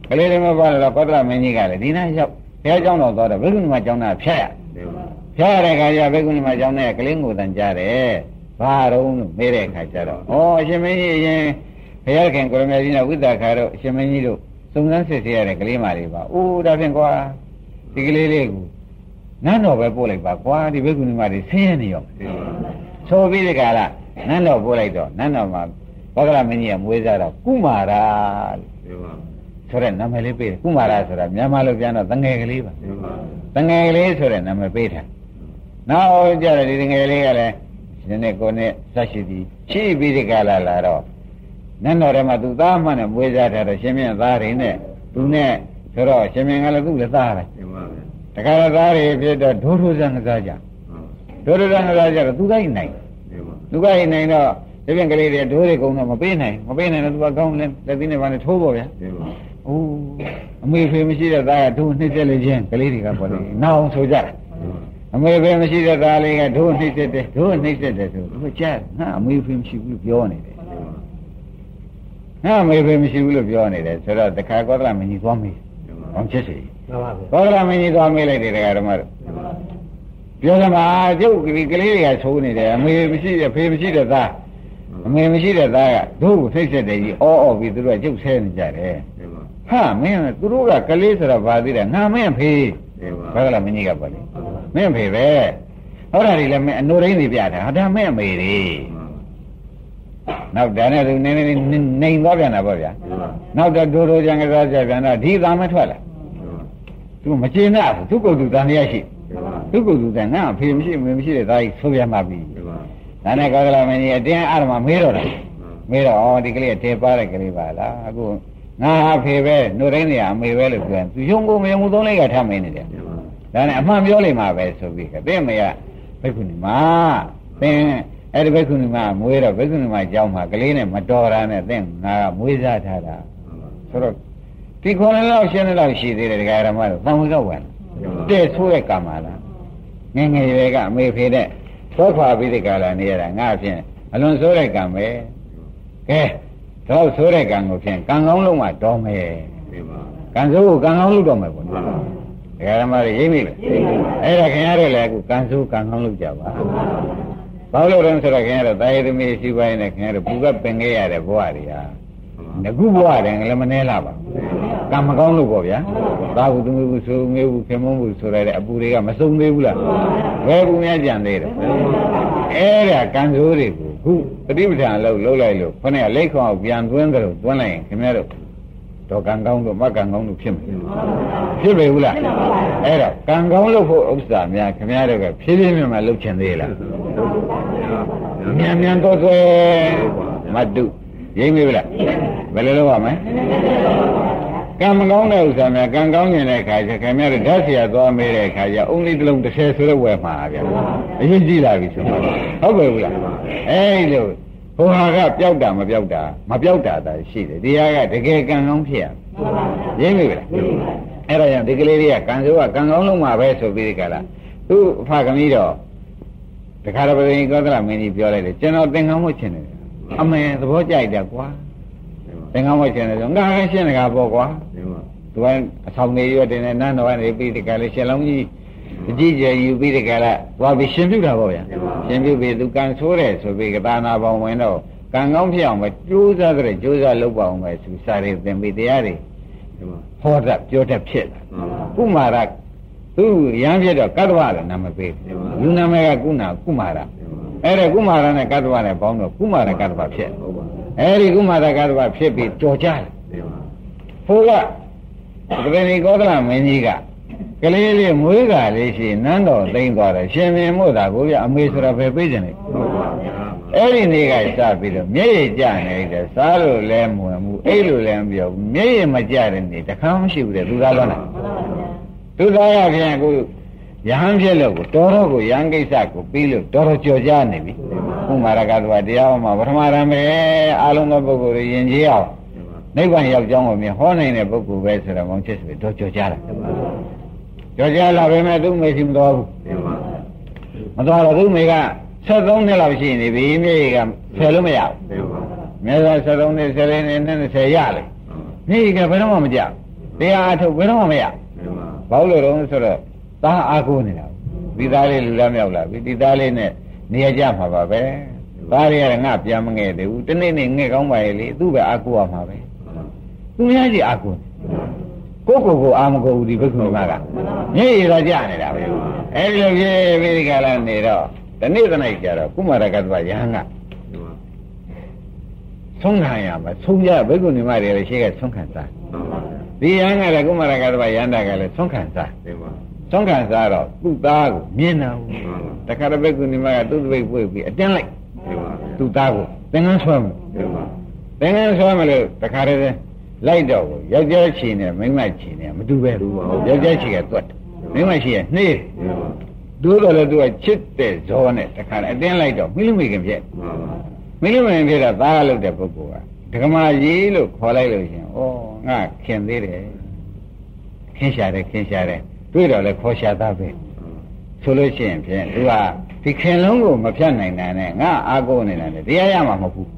ကလေးလေးမျိုးဖားလာတော့ကောသလမင်းကြီးကလည်းဒီနာရောက်ဘုရားကျောင်းတော်သွားတော့ဘိက္ခုနီမအကြောင်းသားဖျက်ရဖျက်ရတဲ့ခါကျဘိက္ခုနီမအကြောင်းနဲ့ကလေးကိုတန်ကြတယ်ဘာတော့လို့မေးတဲ့အခါကျတော့ဩအရှင်မင်းကြီးအရင်ဘုရားခင်ကိုရမေကြီးနဲ့ဝိသခါတို့အရှင်မင်းကြီးတို့စုံစမ်းစစ်ဆေးရတဲ့ကလေးမလေးပါ။အိုးဒါဖြင့်ကွာဒီကလေးလေးကို နန်းတော်ပဲပို့လိုက်ပါကွာဒီဘိက္ခုနီမတွေဆင်းရဲနေရောဆိုပြီးဒီကလာနန်းတော်ပို့လိုက်တော့နန်းတော်မှာဘောဂရမင်းကြီးကမွေးစားတော့ကုမာရာဆိုတဲ့နာမည်လေးပေးတယ်ကုမာရာဆိုတာမြန်မာလိုပြန်တော့တငယ်ကလေးပါတငယ်ကလေးဆိုတဲ့နာမည်ပေးထားနောက်ကြတယ်ဒီတငယ်လေးကလည်းဒီနေ့ကိုနဲ့ဆက်ရှိသည်ရှိပြီးဒီကလာလာတော့နန်းတော်ထဲမှာသူသားမှနဲ့မွေးစားထားတော့ရှင်မြတ်သားတွေနဲ့သူနဲ့ဆိုတော့ရှင်မြတ်ကလည်းသူ့လည်းသားတယ် တခါတော့သားတွေဖြစ်တော့ဒိုးထိုးစံကစားကြဒိုးထိုးစံကစားကြတော့သူကနိုင်သူကနိုင်တော့ဒီပြန်ကလေးတွေဒိုးတွေကုန်းတော့မပေးနိုင်မပေးနိုင်တော့သူကကောင်းလဲလက်သီးနဲ့ဘာနဲ့ထိုးပေါ့ဗျာအိုးအမေဖေမရှိတဲ့သားကဒိုးနှိမ့်ဆက်လေချင်းကလေးတွေကပေါ့လေနောက်အောင်ဆိုကြတယ်အမေဖေမရှိတဲ့သားလေးကဒိုးနှိမ့်ဆက်တယ်ဒိုးနှိမ့်ဆက်တယ်ဆိုသူကြားငါအမေဖေမရှိဘူးပြောနေတယ်ငါအမေဖေမရှိဘူးလို့ပြောနေတယ်ဆိုတော့တခါကောသလမင်းကြီးသွားမေးအောင်ချက်စီ မှန်ပါဗျာကောသလမင်းကြီးသွားမေးလိုက်တယ်တရားဓမ္မတို့ပြောသမားကျုပ်ဒီကလေးတွေကသိုးနေတယ်အမေမရှိတဲ့ဖေမရှိတဲ့သားအမေမရှိတဲ့သားကတို့ကိုသိဆက်တယ်ကြီးအော်အော်ပြီးသူတို့ကကျုပ်ဆဲနေကြတယ်ဟာမင်းသူတို့ကကလေးဆိုတော့ဗာသေးတယ်ငါမင်းဖေဘာကလားမင်းကြီးကပါလေမင်းဖေပဲဟောတာတွေလည်းမင်းအနိုရင်းတွေပြတာဟာဒါမင်းအမေတွေနောက်ဒါနဲ့သူနည်းနည်းနေသွားပြန်တာပေါ့ဗျာနောက်တော့ဒိုးဒိုးကြံကစားကြပြန်တော့ဒီသားမထွက်လာ သူမကျေနပ်ဘူးသူကုတ်သူတန်ရရှိသူကုတ်သူတန်ငါအဖေမရှိမမရှိတဲ့သားကြီးဆိုပြန်ပါပြီဒါနဲ့ကောကလမင်းကြီးအတင်းအရမမေးတော့တာမေးတော့ဩဒီကလေးတဲပါတဲ့ကလေးပါလားအခုငါအဖေပဲနှုတ်တိုင်းနေရအမေပဲလို့ပြောရင်သူယုံကိုမယုံဘူးသုံးလေးကထမင်းနေတယ်ဒါနဲ့အမှန်ပြောလိမ့်မှာပဲဆိုပြီးကတဲ့မေကဘိက္ခုနီမသင်အဲ့ဒီဘိက္ခုနီမမွေးတော့ဘိက္ခုနီမကြောင်းမှာကလေးနဲ့မတော်တာနဲ့သင်ငါကမွေးစားထားတာဆိုတော့ ဒီခေါ်နေတော့ရှင်းနေတော့ရှိသေးတယ်ဒကာရမတို့သံဝေကဝင်တဲ့ဆိုးတဲ့ကာမလားငငယ်ရွယ်ကအမေဖေတဲ့သောခွာပြီးဒီကလာနေရတာငါဖြင့်အလွန်ဆိုးတဲ့ကံပဲကဲတော့ဆိုးတဲ့ကံကိုဖြင့်ကံကောင်းလုံးမှတော်မယ်ကံဆိုးကိုကံကောင်းလုပ်တော့မယ်ပေါ့နော်ဒကာရမတွေရိပ်မိလေအဲ့ဒါခင်ဗျားတို့လည်းအခုကံဆိုးကံကောင်းလုပ်ကြပါဘာလို့လဲဆိုတော့ခင်ဗျားတို့တာယသမီးရှိပိုင်းနဲ့ခင်ဗျားတို့ပူကပင်ခဲ့ရတဲ့ဘဝတွေဟာ ငကုဘဝတယ်လည်းမနှဲလာပါကံမကောင်းလို့ပေါ့ဗျာသာဟုသမီးဘူးဆိုမေဘူးခင်မုန်းဘူးဆိုရတဲ့အပူတွေကမစုံသေးဘူးလားဘယ်ဘူးများကြံသေးတယ်အဲ့ဒါကံဆိုးတွေကိုခုပฏิပဋ္ဌာန်လို့လှုပ်လိုက်လို့ခொနဲ့လက်ခေါအောင်ပြန်သွင်းကြလို့သွင်းလိုက်ရင်ခင်ဗျားတို့တော့ကံကောင်းလို့မကံကောင်းလို့ဖြစ်မယ်ဖြစ်ပြီဘူးလားအဲ့တော့ကံကောင်းလို့ဖို့ဥစ္စာများခင်ဗျားတို့ကဖြည်းဖြည်းမြတ်မှလှုပ်ချင်သေးလားမြန်မြန်တော့သွဲမတု ရိမ့်ပြီလားဘယ်လိုလုပ်ရမလဲကံမကောင်းတဲ့ဥစ္စာများကံကောင်းနေတဲ့အခါကျခင်ဗျားတို့ဓာတ်ဆရာသွားမေးတဲ့အခါကျအုံးလေးတစ်လုံး30ဆိုတော့ဝယ်မှာဗျာအရင်ကြည့်လာပြီဆိုတော့ဟုတ်ပြီဘူးလားအဲ့လိုဟိုဟာကပျောက်တာမပျောက်တာမပျောက်တာသာရှိတယ်ဒီဟာကတကယ်ကံကောင်းဖြစ်ရရိမ့်ပြီလားအဲ့ဒါကြောင့်ဒီကလေးလေးကကံစိုးကကံကောင်းလုံးမှာပဲဆိုပြီးဒီကလာသူ့အဖကမီးတော့တခါတော့ဘယ်ကောသလမင်းကြီးပြောလိုက်တယ်ကျွန်တော်သင်္ကန်းဝတ်ချင်တယ် အမေသဘောကြိုက်တယ်ကွာသင်္ကန်းဝတ်ချင်တယ်ဆိုငါကရှင်းတကားပေါ့ကွာသူကအဆောင်နေရွတင်နေနန်းတော်ကနေပြီးဒီကလေးရှင်းလုံးကြီးအကြည့်ကြယူပြီးဒီကလာသွားပြီးရှင်ပြုတာပေါ့ဗျာရှင်ပြုပြီးသူကံဆိုးတယ်ဆိုပြီးကသာနာပေါင်းဝင်တော့ကံကောင်းဖြစ်အောင်ပဲကြိုးစားတဲ့ကြိုးစားလုပ်ပါအောင်ပဲသူစာရီသင်ပြီးတရားတွေဟောတတ်ပြောတတ်ဖြစ်လာကုမာရသူရမ်းဖြစ်တော့ကတ္တဝလည်းနာမပေးလူနာမည်ကကုနာကုမာရ အဲ့ဒါကုမာရနဲ့ကတ္တဝနဲ့ပေါင်းတော့ကုမာရကတ္တဝဖြစ်အဲ့ဒီကုမာရကတ္တဝဖြစ်ပြီးတော်ကြတယ်ဟိုကပဂရိကောသလမင်းကြီးကကလေးလေးမွေးကလေးရှိနန်းတော်သိမ့်သွားတယ်ရှင်မင်းမို့တာကိုပြအမေဆိုတာပဲပြေးကြတယ်အဲ့ဒီနေ့ကစပြီးတော့မျက်ရည်ကျနေတယ်စားလို့လည်းမဝင်ဘူးအိတ်လို့လည်းမပြောဘူးမျက်ရည်မကျတဲ့နေ့တခါမှမရှိဘူးတဲ့သူသားလုံးလားသူသားရဖြင့်ကို ယဟန်ဖြစ်လို့ကိုတော်တော်ကိုယဟန်ကိစ္စကိုပြီးလို့တော်တော်ကြော်ကြနေပြီဥမာရကသဘာတရားဟောမှာပထမရမယ်အာလုံးသောပုဂ္ဂိုလ်တွေယဉ်ကျေးအောင်နိဗ္ဗာန်ရောက်ကြောင်းကိုမြင်ဟောနိုင်တဲ့ပုဂ္ဂိုလ်ပဲဆိုတော့မောင်ချစ်ဆိုတော့ကြော်ကြတာကြော်ကြလာပဲမဲ့သူ့မေရှိမတော်ဘူးမတော်တော့သူ့မေက73နှစ်လောက်ရှိနေပြီမြေကဆယ်လို့မရဘူးမြေက73နှစ်70နှစ်နဲ့20ရလေမြေကဘယ်တော့မှမကြတရားအထုတ်ဘယ်တော့မှမရဘာလို့လဲတော့ဆိုတော့ သားအားကိုးနေတာဒီသားလေးလူလားမြောက်လာပြီဒီသားလေးနဲ့နေရကြမှာပါပဲသားလေးကငါပြန်မငဲ့သေးဘူးတနေ့နေ့ငဲ့ကောင်းပါရဲ့လေသူ့ပဲအားကိုးရမှာပဲသူများကြီးအားကိုးဒကိုယ့်ကိုယ်ကိုအာမကိုဘူးဒီဘိက္ခုနီမကမြေရည်သာကြနေတာပဲအဲ့ဒီလိုပြေးပြီးဒီကလာနေတော့ဒီနေ့တနေ့ကျတော့ကုမာရကတ္တဝယဟန်ကဆုံးခံရမှာဆုံးရဘိက္ခုနီမတွေလည်းရှိကဆုံးခံစားဒီယဟန်ကလည်းကုမာရကတ္တဝယဟန်ကလည်းဆုံးခံစား ဆုံးခံစားတော့သူ့သားကိုမြင်တာတခါတဘိက္ခုနီမကသူ့တပိတ်ပွေပြီးအတင်းလိုက်သူ့သားကိုသင်္ကန်းဆွဲမှုသင်္ကန်းဆွဲမလို့တခါတည်းလိုက်တော့ကိုယောက်ျားချီနဲ့မိန်းမချီနဲ့မတူပဲယောက်ျားချီကတွတ်မိန်းမရှိရဲ့နှေးတို့တော့လည်းသူကချစ်တဲ့ဇောနဲ့တခါအတင်းလိုက်တော့မိလူမိခင်ဖြစ်မိလူမိခင်ဖြစ်တာသားလုပ်တဲ့ပုဂ္ဂိုလ်ကဒကမာကြီးလို့ခေါ်လိုက်လို့ရှင်ဩငါခင်သေးတယ်ခင်ရှာတယ်ခင်ရှာတယ် တွေ့တော့လည်းခေါ်ရှာသားပဲဆိုလို့ရှိရင်ဖြင့်သူကဒီခင်လုံးကိုမဖြတ်နိုင်တာနဲ့ငါအာကိုနေတာနဲ့တရားရမှာမဟုတ်ဘူး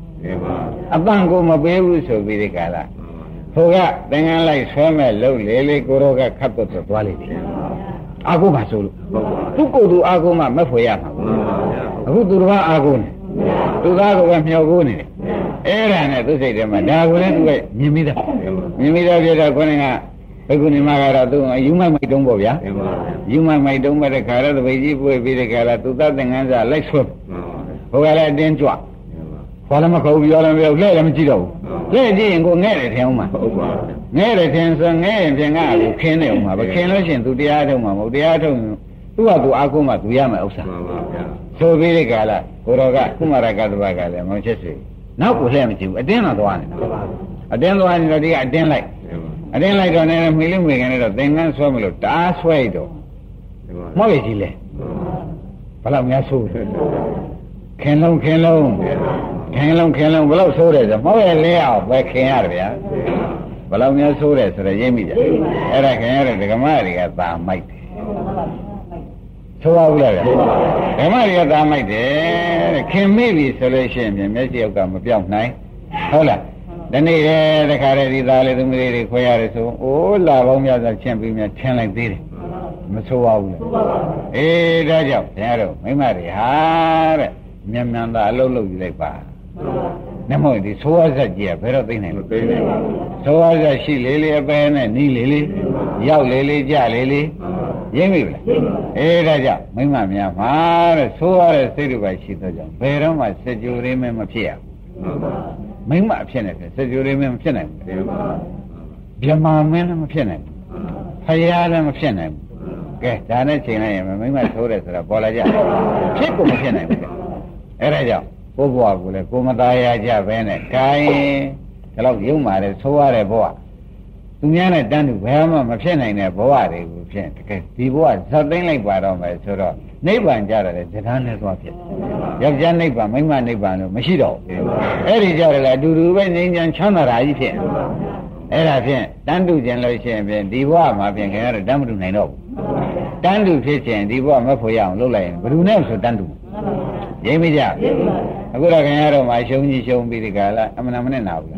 အပန့်ကိုမပေးဘူးဆိုပြီးဒီကလာဟိုကသင်္ကန်းလိုက်ဆွဲမဲ့လှုပ်လေလေကိုရောကခတ်တော့သွားလိမ့်မယ်အာကိုမှဆိုလို့သူ့ကိုယ်သူအာကိုမှမဖွေရမှာအခုသူတော်ကအာကိုနေသူသားကပဲမျောကိုနေတယ်အဲ့ဒါနဲ့သူစိတ်ထဲမှာဒါကိုလည်းသူကမြင်မိတာမြင်မိတော့ပြတော့ခေါင်းက ဘယ်ကုဏီမကတော့သူယူမိုက်မိုက်တုံးပေါ့ဗျာယူမိုက်မိုက်တုံးမဲ့တဲ့ခါတော့တပိတ်ကြီးပွေပြီးတဲ့ခါတော့သူသားသင်္ကန်းစာလိုက်ဆွဲဟိုကလည်းအတင်းကြွခေါ်လည်းမခေါ်ဘူးပြောလည်းမပြောလှဲ့လည်းမကြည့်တော့ဘူးလှဲ့ကြည့်ရင်ကိုငဲ့တယ်ထင်အောင်မှာဟုတ်ပါငဲ့တယ်ထင်ဆိုငဲ့ရင်ဖြင့်ငါ့ကိုခင်းနေအောင်မှာပဲခင်းလို့ရှိရင်သူတရားထုတ်မှာမဟုတ်တရားထုတ်ရင်သူ့ဟာသူအာကုမှသူရမယ်ဥစ္စာမှန်ပါဗျာဆိုပြီးဒီကလာကိုတော်ကကုမာရကတ္တဗကလည်းမောင်ချက်စီနောက်ကိုလှဲ့မကြည့်ဘူးအတင်းတော့သွားနေတာအတင်းသွားနေတော့ဒီကအတင်းလိုက် အတင်းလိုက်တော့လည်းမိလိမိခင်လည်းတော့သင်္ကန်းဆွဲမလို့တားဆွဲတော့မောက်ရကြီးလေဘယ်လောက်များဆိုးခင်လုံးခင်လုံးခင်လုံးခင်လုံးဘယ်လောက်ဆိုးတယ်ဆိုမောက်ရလဲအောင်ပဲခင်ရတယ်ဗျာဘယ်လောက်များဆိုးတယ်ဆိုတော့ရိပ်မိကြအဲ့ဒါခင်ရတဲ့ဒကမတွေကသာမိုက်တယ်ဆိုပါဘူးလားဓမ္မတွေကသာမိုက်တယ်တဲ့ခင်မိပြီဆိုလို့ရှိရင်မျက်စိယောက်ကမပြောင်းနိုင်ဟုတ်လား ဒီနေ့တည်းတခါတည်းဒီသားလေးသမီးလေးတွေခွဲရတယ်ဆိုအိုးလာပေါင်းများစွာချင်းပြီးမြထင်းလိုက်သေးတယ်မဆိုပါဘူးလေအေးဒါကြောင့်ဘုရားတို့မိမတွေဟာတဲ့မြန်မြန်သာအလုပ်လုပ်ယူလိုက်ပါနမောဒီသောဝဇတ်ကြီးကဘယ်တော့သိနိုင်လဲသိနိုင်ပါဘူးသောဝဇတ်ရှိလေလေအပဲနဲ့နီးလေလေရောက်လေလေကြလေလေရင်းပြီလားအေးဒါကြောင့်မိမများမှာတဲ့သိုးရတဲ့စိတ်တွေပါရှိသောကြောင့်ဘယ်တော့မှစကြိုရင်းမမဖြစ်ရဘူး မိမအဖြစ်နဲ့ဖြစ်စကြိုရင်းမမဖြစ်နိုင်ဘူးဗြဟ္မာမင်းလည်းမဖြစ်နိုင်ဘူးဖယားလည်းမဖြစ်နိုင်ဘူးကဲဒါနဲ့ချိန်လိုက်ရင်မိမသိုးတယ်ဆိုတာပေါ်လာကြဖြစ်ကိုမဖြစ်နိုင်ဘူးအဲ့ဒါကြောင့်ကိုဘဝကိုလည်းကိုမသားရကြပဲနဲ့ဂိုင်းဒီလောက်ယုံမာတယ်သိုးရတဲ့ဘဝသူများနဲ့တန်းတူဘယ်မှမဖြစ်နိုင်တဲ့ဘဝတွေကိုဖြစ်တကယ်ဒီဘဝဇတ်သိမ့်လိုက်ပါတော့မယ်ဆိုတော့ နိဗ္ဗာန်ကြတယ်ဇဒန်းနဲ့သွားဖြစ်ယောက်ျားနိဗ္ဗာန်မိန်းမနိဗ္ဗာန်လို့မရှိတော့ဘူးအဲ့ဒီကြတယ်လေအတူတူပဲငြိမ်းချမ်းချမ်းသာတာကြီးဖြစ်အဲ့ဒါဖြင့်တန်းတူကျင်လို့ရှိရင်ဖြင့်ဒီဘဝမှာဖြင့်ခင်ဗျားတို့တန်းမတူနိုင်တော့ဘူးတန်းတူဖြစ်ခြင်းဒီဘဝမဖို့ရအောင်လုပ်လိုက်ရင်ဘယ်သူနဲ့ဆိုတန်းတူရင်းမကြအခုတော့ခင်ဗျားတို့မှာရှုံးကြီးရှုံးပြီးဒီကလာအမှန်မနဲ့နာဘူး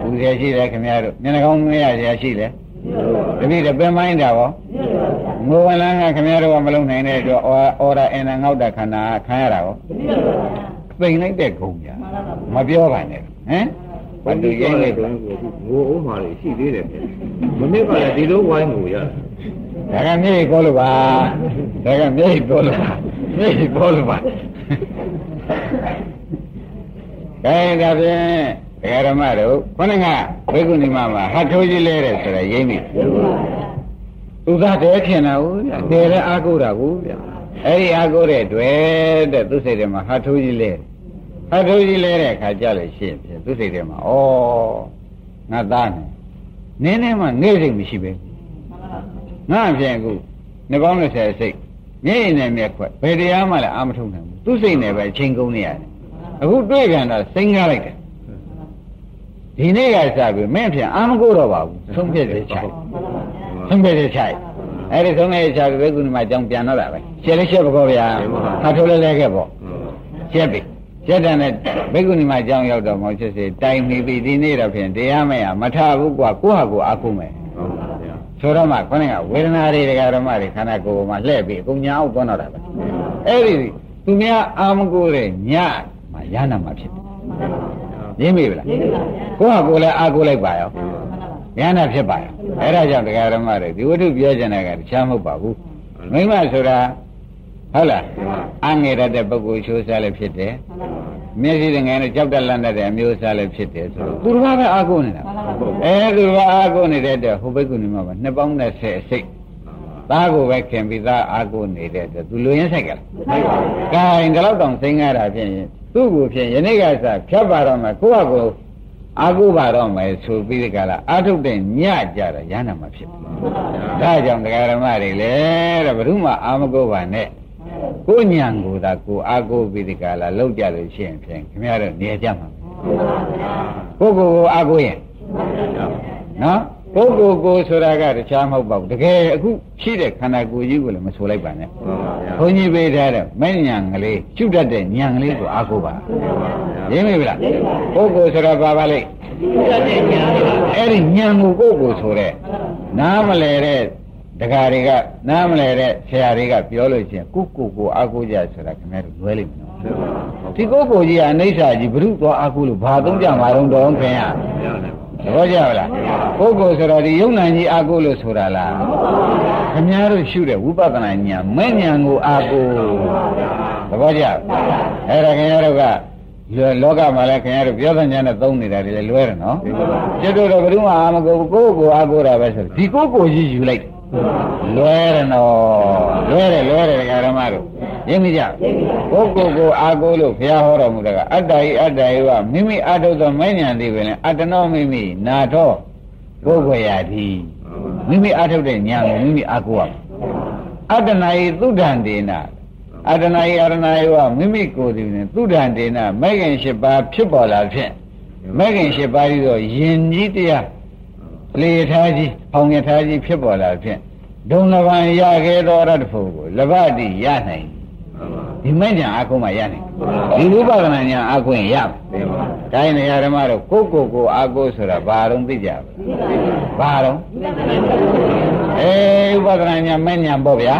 ဘူးရရှိတယ်ခင်ဗျားတို့မျက်နှာကောင်းမရရရှိတယ် တပည့်တပင်မိုင်းတာရောငိုဝင်လန်းကခင်ဗျားတို့ကမလုံနိုင်တဲ့အတွက်အော်ဒါအင်နာငေါက်တာခန္ဓာခံရတာရောသိမ့်လိုက်တဲ့ဂုံပြမပြောပါနဲ့ဟမ်ဘာတူရင်းနေတော့ငိုအောင်မှာရှိသေးတယ်မနစ်ကလည်းဒီလိုဝိုင်းငိုရဒါကမြေကြီးပြောလို့ပါဒါကမြေကြီးပြောလို့ပါမြေကြီးပြောလို့ပါကဲဒါဖြင့် ဒကာဓမ္မတို့ခေါင်းကဝိကုဏီမမှာဟတ်ထိုးကြီးလဲတယ်ဆိုတော့ရင်းပြီသူသားတဲခင်တာဟုတ်ဗျတဲလည်းအာကိုတာကိုဗျအဲ့ဒီအာကိုတဲ့တွေ့တဲ့သူစိတ်ထဲမှာဟတ်ထိုးကြီးလဲဟတ်ထိုးကြီးလဲတဲ့အခါကြလို့ရှိရင်သူစိတ်ထဲမှာဩငါသားနေနင်းနေမှနေစိတ်မရှိပဲငါဖြင့်အခုနှကောင်း20စိတ်မျက်ရည်နဲ့မျက်ခွက်ဘယ်တရားမှလည်းအာမထုတ်နိုင်ဘူးသူစိတ်နဲ့ပဲအချိန်ကုန်နေရတယ်အခုတွေ့ကြတာစိတ်ကားလိုက်တယ် ဒီနေ့ကစပြီမင်းဖြင့်အာမကိုတော့ပါဘူးသုံးပြည့်တဲ့ချိုက်သုံးပြည့်တဲ့ချိုက်အဲ့ဒီသုံးပြည့်တဲ့ချိုက်ဘယ်ကုဏမှာကြောင်ပြန်တော့တာပဲရှယ်လေးရှက်ပါကောဗျာဟာထိုးလဲလဲခဲ့ပေါ့ရှက်ပြီရှက်တယ်နဲ့ဘိက္ခုနီမအကြောင်းရောက်တော့မောချစ်စေတိုင်နေပြီဒီနေ့တော့ဖြင့်တရားမရမထဘူးကွာကိုယ့်ဟာကိုယ်အာကုမယ်ဆိုတော့မှခေါင်းကဝေဒနာတွေတရားဓမ္မတွေခန္ဓာကိုယ်မှာလှည့်ပြီးအကုန်ညာအောင်သွားတော့တာပဲအဲ့ဒီသူများအာမကိုတဲ့ညမှာရနာမှာဖြစ်တယ် ရင်းမိဗလားကိုယ့်ဟာကိုယ်လည်းအာကိုလိုက်ပါရောဉာဏ်ဖြစ်ပါတယ်အဲ့ဒါကြောင့်တရားဓမ္မတွေဒီဝတ္ထုပြောကြတဲ့ကတခြားမဟုတ်ပါဘူးမိမဆိုတာဟုတ်လားအငယ်ရတဲ့ပုဂ္ဂိုလ်ရှိုးစားလည်းဖြစ်တယ်မျက်စိငယ်နဲ့ကြောက်တက်လန့်တဲ့အမျိုးအစားလည်းဖြစ်တယ်ဆိုတော့သူတစ်ပါးပဲအာကိုနေတာအဲသူတစ်ပါးအာကိုနေတဲ့အတွက်ဟိုဘိက္ခုနီမှာနှစ်ပေါင်း30အစိတ်သားကိုပဲခင်ပြီးသားအာကိုနေတဲ့အတွက်သူလူရင်းဆိုင်ကြလားဆိုင်ပါဘူး။ဒါရင်ဒီလောက်တောင်စိမ့်ရတာဖြစ်ရင် သူ့ကိုဖြစ်ယနေ့ကစဖြတ်ပါတော့မှကိုယ့်ဟာကိုယ်အာကိုပါတော့မယ်ဆိုပြီးဒီကလာအာထုတ်တဲ့ညကြတော့ရဟနာမှာဖြစ်ဘူး။ဒါကြောင့်တရားဓမ္မတွေလေတဲ့ဘုရုမအာမကိုပါနဲ့ကိုညံကိုသာကိုအာကိုပြီးဒီကလာလောက်ကြလို့ရှိရင်ဖြင့်ခင်ဗျားတို့နေကြမှာကိုကိုကိုအာကိုရင်နော် ပုဂ္ဂိုလ်ကိုဆိုတာကတခြားမဟုတ်ပါဘူးတကယ်အခုရှိတဲ့ခန္ဓာကိုယ်ကြီးကိုလည်းမဆိုလိုက်ပါနဲ့ဘုန်းကြီးပေးထားတဲ့မဲ့ညာကလေးကျွတ်တတ်တဲ့ညာကလေးကိုအားကိုးပါရင်းမိပြီလားပုဂ္ဂိုလ်ဆိုတာဘာပါလိမ့်အဲ့ဒီညာကိုကိုယ့်ကိုဆိုတဲ့နားမလဲတဲ့ဒကာတွေကနားမလဲတဲ့ဆရာတွေကပြောလို့ချင်းကိုကိုကိုအားကိုးကြဆိုတာခင်ဗျားတို့လွဲလိမ့်မယ်နော်ဒီကိုကိုကြီးကအနိစ္စကြီးဘုရုသွားအားကိုးလို့ဘာသုံးကြမှာတော့တော်ခင်ဗျာ သဘောကျလားပုဂ္ဂိုလ်ဆိုတော့ဒီယုံနာကြီးအာကိုလို့ဆိုတာလားခင်ဗျားတို့ရှုတဲ့ဝိပဿနာဉာဏ်မဲ့ဉာဏ်ကိုအာကိုသဘောကျအဲ့ဒါခင်ဗျားတို့ကလောကမှာလည်းခင်ဗျားတို့ပြောတဲ့ဉာဏ်နဲ့သုံးနေတာတွေလည်းလွဲတယ်နော်ကျွတ်တော့ဘယ်သူမှအာမကိုကိုယ့်ကိုအာကိုတာပဲဆိုဒီကိုယ့်ကိုကြီးယူလိုက်လွဲတယ်နော်လွဲတယ်လွဲတယ်ဒကာဓမ္မတို့ ရင်းမိကြပုဂ္ဂိုလ်ကိုအာကိုလို့ဘုရားဟောတော်မူတာကအတ္တဤအတ္တဤကမိမိအထုတ်သောမဉ္ဇဏ်သေးပဲလေအတ္တနောမိမိနာထောပုဂ္ဂိုလ်ရာတိမိမိအထုတ်တဲ့ဉာဏ်ကိုမိမိအာကိုရအတ္တနာဤသုဒ္ဓံဒေနာအတ္တနာဤအရဏယဝမိမိကိုယ်တည်နေသုဒ္ဓံဒေနာမဂ္ဂင်၈ပါးဖြစ်ပေါ်လာဖြင့်မဂ္ဂင်၈ပါးဤသောယင်ကြီးတရားလေထားကြီးဖောင်ရထားကြီးဖြစ်ပေါ်လာဖြင့်ဒုံလဘံရခဲ့သောရတ္တဖို့ကိုလဘတိရနိုင် ဒီမဲ့ညာအကုမှရနိုင်ဒီဥပဒနာညာအခွင့်ရမယ်တိုင်းနေရာဓမ္မတို့ကိုကိုကိုအာကိုဆိုတာဘာတော့သိကြပါဘာတော့အေးဥပဒနာညာမဲ့ညာပေါ့ဗျာ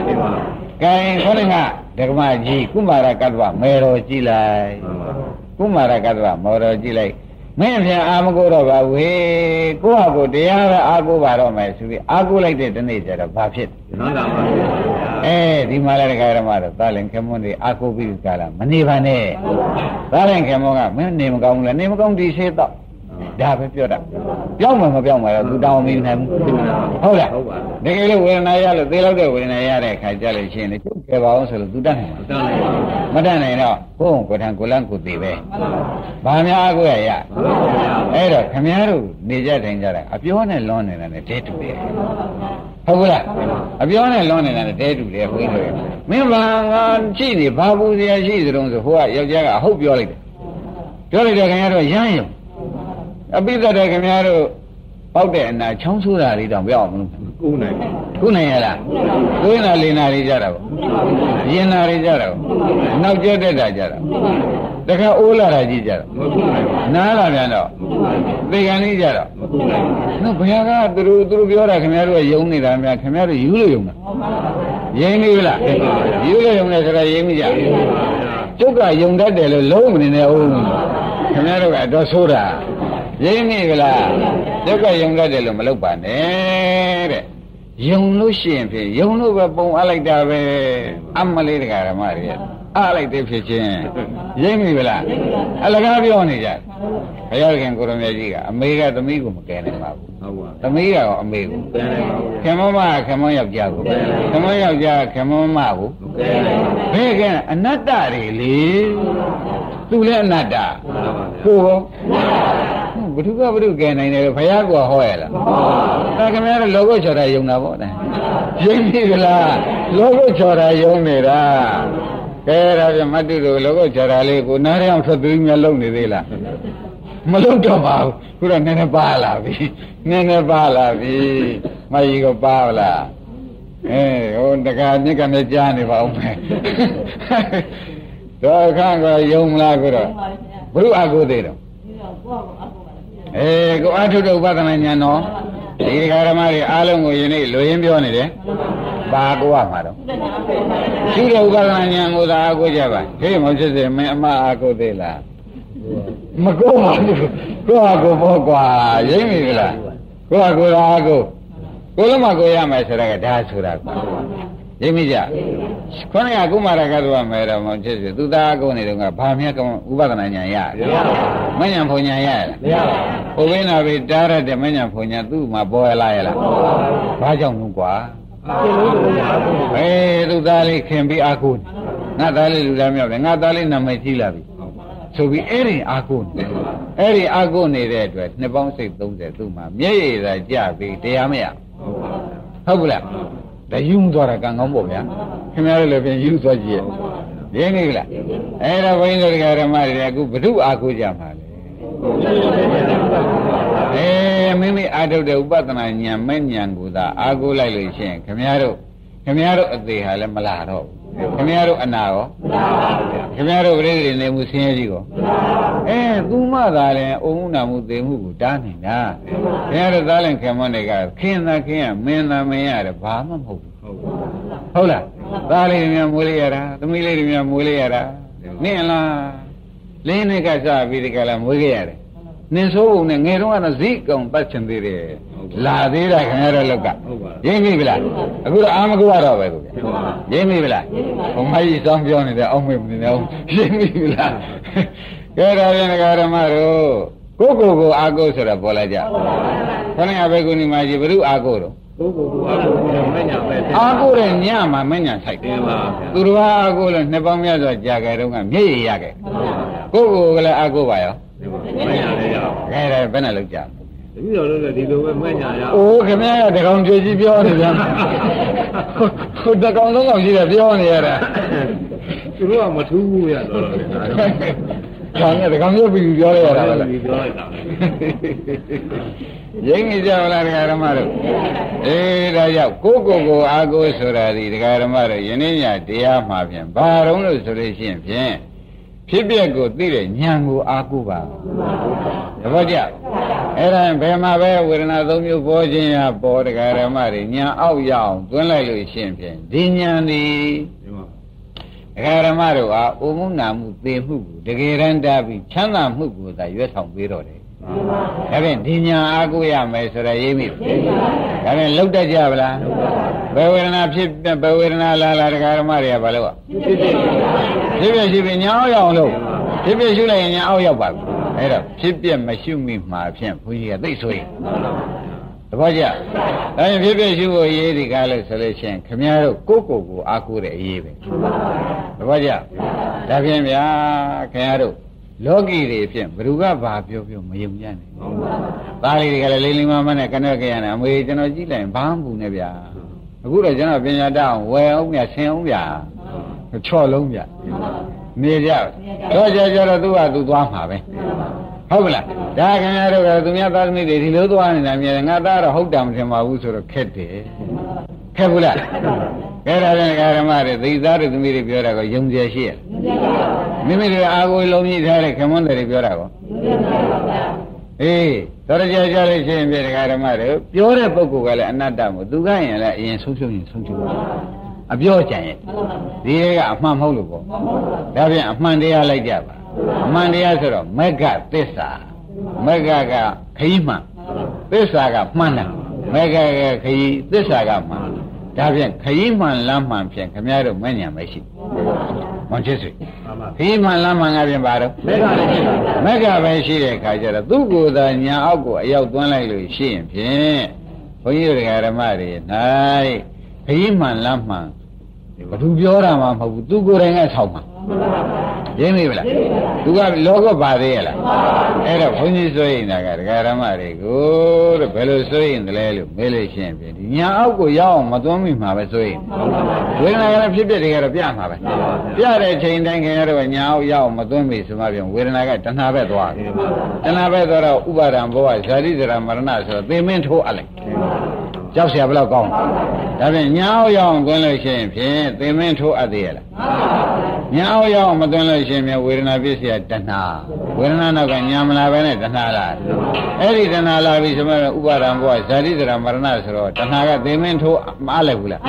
ကဲခေါင်းကဒကမကြီးကုမာရကတ္တဝမေတော်ကြည့်လိုက်ကုမာရကတ္တဝမေတော်ကြည့်လိုက် မင်းပြန်အာမကိုတော့ပါဝေကိုယ့်ဟာကိုတရားပဲအာကိုပါတော့မယ်ဆိုပြီးအာကိုလိုက်တဲ့တနေ့ကျတော့ဘာဖြစ်လဲအဲဒီမှာလည်းဒကာရမတော့သာလင်ခမွန်းတွေအာကိုပြီးကြလားမနေပါနဲ့သာလင်ခမွန်းကမင်းနေမကောင်းဘူးလားနေမကောင်းဒီရှိတော့ ဒါပဲပြောတာပြောင်းမှမပြောင်းမှတော့သူတောင်းမင်းနိုင်ဘူးဟုတ်လားတကယ်လို့ဝေဒနာရလို့သေလောက်တဲ့ဝေဒနာရတဲ့အခါကျလို့ရှိရင်ကျုပ်ကြပါအောင်ဆိုလို့သူတတ်နိုင်မှာမတတ်နိုင်တော့ကိုယ်ကိုယ်ထံကိုလန့်ကိုသေးပဲဘာများကိုရရအဲ့တော့ခမည်းတော်နေကြတိုင်းကြတာအပြောနဲ့လွန်နေတာနဲ့တဲတူတယ်ဟုတ်ကလားအပြောနဲ့လွန်နေတာနဲ့တဲတူတယ်ဘုန်းကြီးတို့မင်းဘာငါရှိနေဘာဘူးစရာရှိသတုံးဆိုဟိုကယောက်ျားကဟုတ်ပြောလိုက်တယ်ပြောလိုက်တယ်ခင်ဗျားတို့ရမ်းရုံ အပိသက်တဲ့ခင်ဗျားတို့ပေါက်တဲ့အနာချောင်းဆိုးတာလေးတောင်ပြောင်းမလို့ကုနိုင်ကုနိုင်ရလားကုနာလင်းနာလေးကြတာပေါ့ရင်နာလေးကြတာပေါ့နောက်ကျတက်တာကြတာတခါအိုးလာတာကြည့်ကြတာနားလာပြန်တော့သေကန်လေးကြတော့နော်ဘုရားကသူတို့သူတို့ပြောတာခင်ဗျားတို့ကယုံနေတာများခင်ဗျားတို့ယူလို့ယုံတာယင်နေပြီလားယူလို့ယုံတယ်ဆိုတာယင်မိကြကျုပ်ကယုံတတ်တယ်လို့လုံးမနေနဲ့ဦးခင်ဗျားတို့ကတော့ဆိုးတာ ရင်းမိကလားဒုက္ခယုံတတ်တယ်လို့မလုပ်ပါနဲ့တဲ့ယုံလို့ရှိရင်ဖြင့်ယုံလို့ပဲပုံအလိုက်တာပဲအမလေးတကာဓမ္မတွေ အားလိုက်တဲ့ဖြစ်ချင်းရင်းမိကလားအလကားပြောနေကြဘုရားခင်ကိုရမေကြီးကအမေကသမီးကိုမကယ်နိုင်ပါဘူးဟုတ်ပါသမီးကတော့အမေကိုကယ်နိုင်ပါဘူးခင်မမခင်မယောက်ျားကိုခင်မယောက်ျားခင်မမကိုကယ်နိုင်ပါဘူးဘယ်ကအနတ္တတွေလေသူလည်းအနတ္တကိုဘုသူကဘုသူကယ်နိုင်တယ်ဘုရားကဟောရလားဒါခင်ဗျားတို့လောကုချော်တာယုံတာပေါ့တဲ့ရင်းပြီကလားလောကုချော်တာယုံနေတာ ကဲဒါပြမတုတို့လောကုချော်တာလေးကိုနားရအောင်ထွက်ပြီးမြလုံနေသေးလားမလုံတော့ပါဘူးခုတော့နည်းနည်းပါလာပြီနည်းနည်းပါလာပြီမကြီးကပါလားအဲဟိုတကာမြစ်ကနေကြားနေပါဦးမယ်တော့ခန့်ကယုံမလားခုတော့ဘုရုအကုသေးတော့အေးကိုအထုဒ္ဓဥပဒနာညာနော်ဒီဃာရမတွေအားလုံးကိုယနေ့လူရင်းပြောနေတယ် ပါကိုရမှာတော့ရှိတဲ့ဥပဒနာညာကိုသာအကုကြပါဟေးမောစစ်စစ်မင်းအမအကုသေးလားမကောပါဘူးကိုယ့်ဟာကိုယ်ပေါ့ကွာရိမ့်ပြီလားကိုယ်ကကိုယ်သာကိုကိုယ်လုံးမကိုရမယ်ဆိုတော့ဒါဆိုတာကွာရိပ်မိကြခொနကကုမာရကတော်မယ်တော့မဖြစ်စေသူသားကုနေတော့ကဘာမြတ်ကဥပဒနာညာရမညာဖုန်ညာရလားမရပါဘူးဘုရားနာပြီတားရတဲ့မညာဖုန်ညာသူ့မှာပေါ်လာရလားဘာကြောင့်လို့ကွာ အေးသူသားလေးခင်ပြီးအာကိုငါသားလေးလူသားမြောက်တယ်ငါသားလေးနာမည်ကြီးလာပြီဆိုပြီးအဲ့ဒီအာကိုနေအဲ့ဒီအာကိုနေတဲ့အတွက်နှစ်ပေါင်းစိတ်30သူ့မှာမျက်ရည်သာကြပြီးတရားမရဟုတ်ဘူးလားဒါယူမသွားတာကံကောင်းပေါ့ဗျာခင်ဗျားတို့လည်းပြန်ယူသွားကြည့်ရင်းနေလားအဲ့ဒါဘုန်းကြီးတို့ဓမ္မတွေအခုဘ ᱹ အာကိုကြမှာလေအေး မိမိအာထုတ်တဲ့ဥပဒနာဉာဏ်မဲ့ဉာဏ်ကိုသာအာကိုလိုက်လို့ရှိရင်ခင်ဗျားတို့ခင်ဗျားတို့အသေးဟာလည်းမလာတော့ဘူးခင်ဗျားတို့အနာရောခင်ဗျားတို့ပြိတ္တိနေမှုဆင်းရဲကြီးကောအဲသူမှသာလည်းအုံနာမှုသေမှုကိုတားနေတာခင်ဗျားတို့သားလည်းခင်မတွေကခင်သာခင်ရမင်းသာမင်းရတယ်ဘာမှမဟုတ်ဘူးဟုတ်လားသားလေးတွေများမွေးလိုက်ရတာသမီးလေးတွေများမွေးလိုက်ရတာနင့်လားလင်းနေကစားပြီးဒီကလာမွေးခဲ့ရတယ် နင်ဆိုးပုံနဲ့ငယ်တော့ကတော့ဇိကောင်တတ်ချင်သေးတယ်လာသေးတာခင်ဗျားတို့လောက်ကရင်းပြီလားအခုတော့အာမကုရတော့ပဲကိုရင်းပြီလားဘုမကြီးစောင်းပြောနေတယ်အောက်မေ့မနေတော့ရင်းပြီလားကဲဒါပြန်ဓမ္မတို့ကိုကိုကိုအာကိုဆိုတော့ပေါ်လာကြခဏရဘယ်ကုဏီမကြီးဘုရုအာကိုတော့ကိုကိုကိုအားကိုမညာပဲအာကိုတဲ့ညမှာမညာဆိုင်တင်ပါဗျာသူတော်အာကိုလည်းနှစ်ပေါင်းများစွာကြာခဲ့တော့ကမျက်ရည်ရခဲ့ကိုကိုကလည်းအာကိုပါရော မညာလည်းရအောင်ခဲတယ်ဘယ်နဲ့လောက်ကြတပည့်တော်တို့လည်းဒီလိုပဲမညာရအောင်အိုးခင်ဗျားကတကောင်ကြွေကြီးပြောနေပြန်ဟိုတကောင်သုံးကောင်ကြီးတယ်ပြောနေရတာသူတို့ကမထူးဘူးရတော့တော့ဒါတော့ခေါင်းကတကောင်ပြုတ်ပြီးပြောလိုက်ရတာပဲလားဒီပြောလိုက်တာရိမ့်နေကြလားဒကာဓမ္မတို့အေးဒါကြောင့်ကိုကိုကိုအာကိုဆိုတာဒီဒကာဓမ္မတို့ယနေ့ညတရားမှာဖြင့်ဘာတော့လို့ဆိုလို့ရှိရင်ဖြင့် ဖြစ်ပျက်ကိုသိတဲ့ဉာဏ်ကိုအာကိုပါတပည့်ကြအဲ့ဒါဘယ်မှာပဲဝေဒနာသုံးမျိုးပေါ်ခြင်းရပေါ်ဒကာဓမ္မတွေဉာဏ်အောက်ရအောင်သွင်းလိုက်လို့ရှိရင်ဖြင့်ဒီဉာဏ်ဒီဒီမှာဒကာဓမ္မတို့ဟာအိုမှုနာမှုသေမှုကိုတကယ်တမ်းတားပြီးချမ်းသာမှုကိုသာရွတ်ဆောင်ပေးတော့တယ် ဒါဖြင့်ဒီညာအားကိုးရမယ်ဆိုရရေးမိဒါဖြင့်လောက်တတ်ကြဗလားဘယ်ဝေဒနာဖြစ်ဘယ်ဝေဒနာလာလာဒကာဓမ္မတွေကဘာလို့อ่ะဖြစ်ဖြစ်ရှိဖြစ်ညာအောင်ရအောင်လို့ဖြစ်ဖြစ်ရှုလိုက်ရင်ညာအောက်ရောက်ပါဘူးအဲ့တော့ဖြစ်ပြမရှုမိမှာဖြင့်ဘုန်းကြီးကသိဆိုရင်တပည့်ကြဒါရင်ဖြစ်ဖြစ်ရှုဖို့ရေးဒီကားလို့ဆိုလို့ရှိရင်ခမည်းတော်ကိုယ့်ကိုယ်ကိုအားကိုးတဲ့အရေးပဲတပည့်ကြဒါဖြင့်ဗျာခင်ဗျားတို့ လောကီတွေဖြင့်ဘ누구ကဘာပြောပြောမယုံကြနဲ့သားလေးတွေကလည်းလိမ့်လိမ့်မမနဲ့ကနက်ကြရနေအမေကျွန်တော်ကြည့်လိုက်ရင်ဘာမှမဘူးနဲ့ဗျာအခုတော့ကျွန်တော်ပညာတတ်အောင်ဝယ်အောင်မြဆင်အောင်ဗျာချော့လုံးဗျာနေကြတော့ကြကြတော့သူကသူသွားမှာပဲဟုတ်ကလားဒါခင်ဗျားတို့ကသူများသားသမီးတွေဒီလိုသွားနေတာမြင်ငါသားတော့ဟုတ်တာမထင်ပါဘူးဆိုတော့ခက်တယ်ခက်ဘူးလား ကဲဒါပြန်ဓမ္မတွေသိသားတို့သမီးတွေပြောတာကိုယုံကြည်ရှိရမိမိတို့အာကိုလုံးကြီးထားတဲ့ခမွန်းတွေပြောတာကောအေးတော်ကြကြလို့ရှိရင်ပြတရားဓမ္မတွေပြောတဲ့ပုဂ္ဂိုလ်ကလည်းအနတ္တမို့သူကရင်လည်းအရင်ဆုံးဖြုံးရင်ဆုံးဖြုံးအပြောကြံရဲ့ဒီကအမှန်မဟုတ်လို့ပေါ့ဒါပြန်အမှန်တရားလိုက်ကြပါအမှန်တရားဆိုတော့မက္ကသစ္စာမက္ကကခရီးမှန်သစ္စာကမှန်တယ်မက္ကကခရီးသစ္စာကမှန် ဒါပြန်ခရီးမှန်လမ်းမှန်ဖြင့်ခမည်းတော်မဉ္ဇဏ်မရှိမွန်ချစ်စွေပါပါခရီးမှန်လမ်းမှန်ကပြင်ပါတော့မက်ကလည်းဖြစ်တာမက္ကပဲရှိတဲ့ခါကျတော့သူ့ကိုယ်သာညာအောက်ကိုအရောက်သွန်းလိုက်လို့ရှိရင်ဖြင့်ဘုန်းကြီးတို့ဓမ္မတွေ၌ခရီးမှန်လမ်းမှန်ဘသူပြောတာမှမဟုတ်ဘူးသူကိုယ်တိုင်ကဆောက်မှာ ရင်းမိဗလားသူကလောကပါသေးရလားအဲ့တော့ဘုန်းကြီးဆိုရင်ဒါကဒကာရမတွေကိုတဲ့ဘယ်လိုဆိုရင်တလဲလို့မေးလို့ရှိရင်ဖြင့်ဒီညာအောက်ကိုရောက်အောင်မသွန်းမိမှာပဲဆိုရင်ဝေဒနာကလည်းဖြစ်ဖြစ်တွေကတော့ပြမှာပဲပြတဲ့ချိန်တိုင်းခင်ရတော့ညာအောက်ရောက်အောင်မသွန်းမိဆိုမှပြန်ဝေဒနာကတဏှာပဲသွားတယ်တဏှာပဲသွားတော့ဥပါဒံဘောဇာတိဇရာမရဏဆိုတော့သေမင်းထိုးအပ်လိုက် ကြောက်เสียဘယ်လောက်ကောင်းလဲဒါဖြင့်ညာအောက်ရောက်အောင်သွန်းလို့ရှိရင်ဖြင့်သေမင်းထိုးအပ်သေးရလားညာအောက်ရောက်အောင်မသွန်းလို့ရှိရင်ဖြင့်ဝေဒနာပြည့်စရာတဏှာဝေဒနာနောက်ကညာမလာပဲနဲ့တဏှာလာအဲ့ဒီတဏှာလာပြီဆိုမှဥပါဒံဘောဇာတိဇရာမရဏဆိုတော့တဏှာကသေမင်းထိုးမအားလိုက်ဘူးလား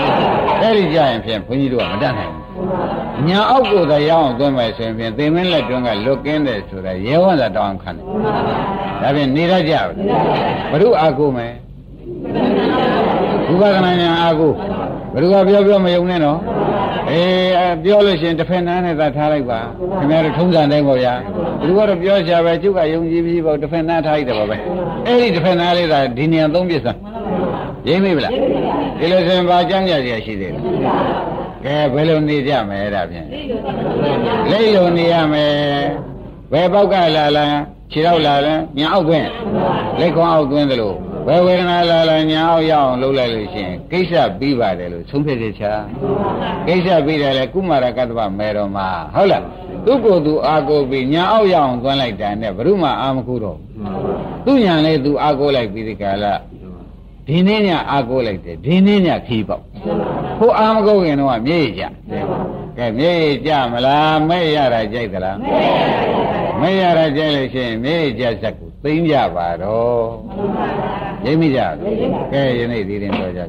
အဲ့ဒီကြရင်ဖြင့်ဘုန်းကြီးတို့ကမတတ်နိုင်ဘူးညာအောက်ကိုသာရောက်အောင်သွန်းမယ်ဆိုရင်ဖြင့်သေမင်းလက်တွန်းကလွတ်ကင်းတယ်ဆိုတာရဲဝံသာတောင်းခံတယ်ဒါဖြင့်နေရကြဘူးဘုရုအာကိုမယ် ဝိပဿနာဉာဏ်အာကိုဘယ်သူကပြောပြောမယုံနဲ့နော်အေးပြောလို့ရှိရင်တစ်ဖက်နားနဲ့သာထားလိုက်ပါခင်ဗျားတို့ထုံးစံတိုင်းပေါ့ဗျာဘယ်သူကတော့ပြောရှာပဲကျုပ်ကယုံကြည်ပြီးပေါ့တစ်ဖက်နားထားလိုက်တယ်ပါပဲအဲ့ဒီတစ်ဖက်နားလေးသာဒီနေရာသုံးပြစ်စမ်းရင်းမိဗလားဒီလိုဆိုရင်ဘာကြမ်းကြရရှိသေးလဲကဲဘယ်လိုနေကြမလဲဒါဖြင့်လိမ့်လိုနေရမယ်ဘယ်ပေါက်ကလာလာခြေတော့လာလဲညာအောက်သွင်းလက်ခွန်အောက်သွင်းသလို ဘယ်ဝေဒနာလာလာညာအောက်ရအောင်လုပ်လိုက်လို့ရှိရင်ကိစ္စပြီးပါတယ်လို့သုံးဖြတ်ချက်ချာကိစ္စပြီးတယ်လေကုမာရကတ္တဗမေတော်မှာဟုတ်လားသူကိုယ်သူအာကိုပြီးညာအောက်ရအောင်သွင်းလိုက်တယ်နဲ့ဘုရုမအာမခုတော့သူညာလေသူအာကိုလိုက်ပြီးဒီကလာဒီနေ့ညအာကိုလိုက်တယ်ဒီနေ့ညခီးပေါက်ကိုအာမကုတ်ရင်တော့မြေကြကဲမြေကြမလားမဲ့ရတာကြိုက်သလားမဲ့ရတာကြိုက်လို့ရှိရင်မြေကြဇက်ကို သိမ့်ကြပါတော့ရိပ်မိကြကဲယနေ့ဒီရင်ပြောကြ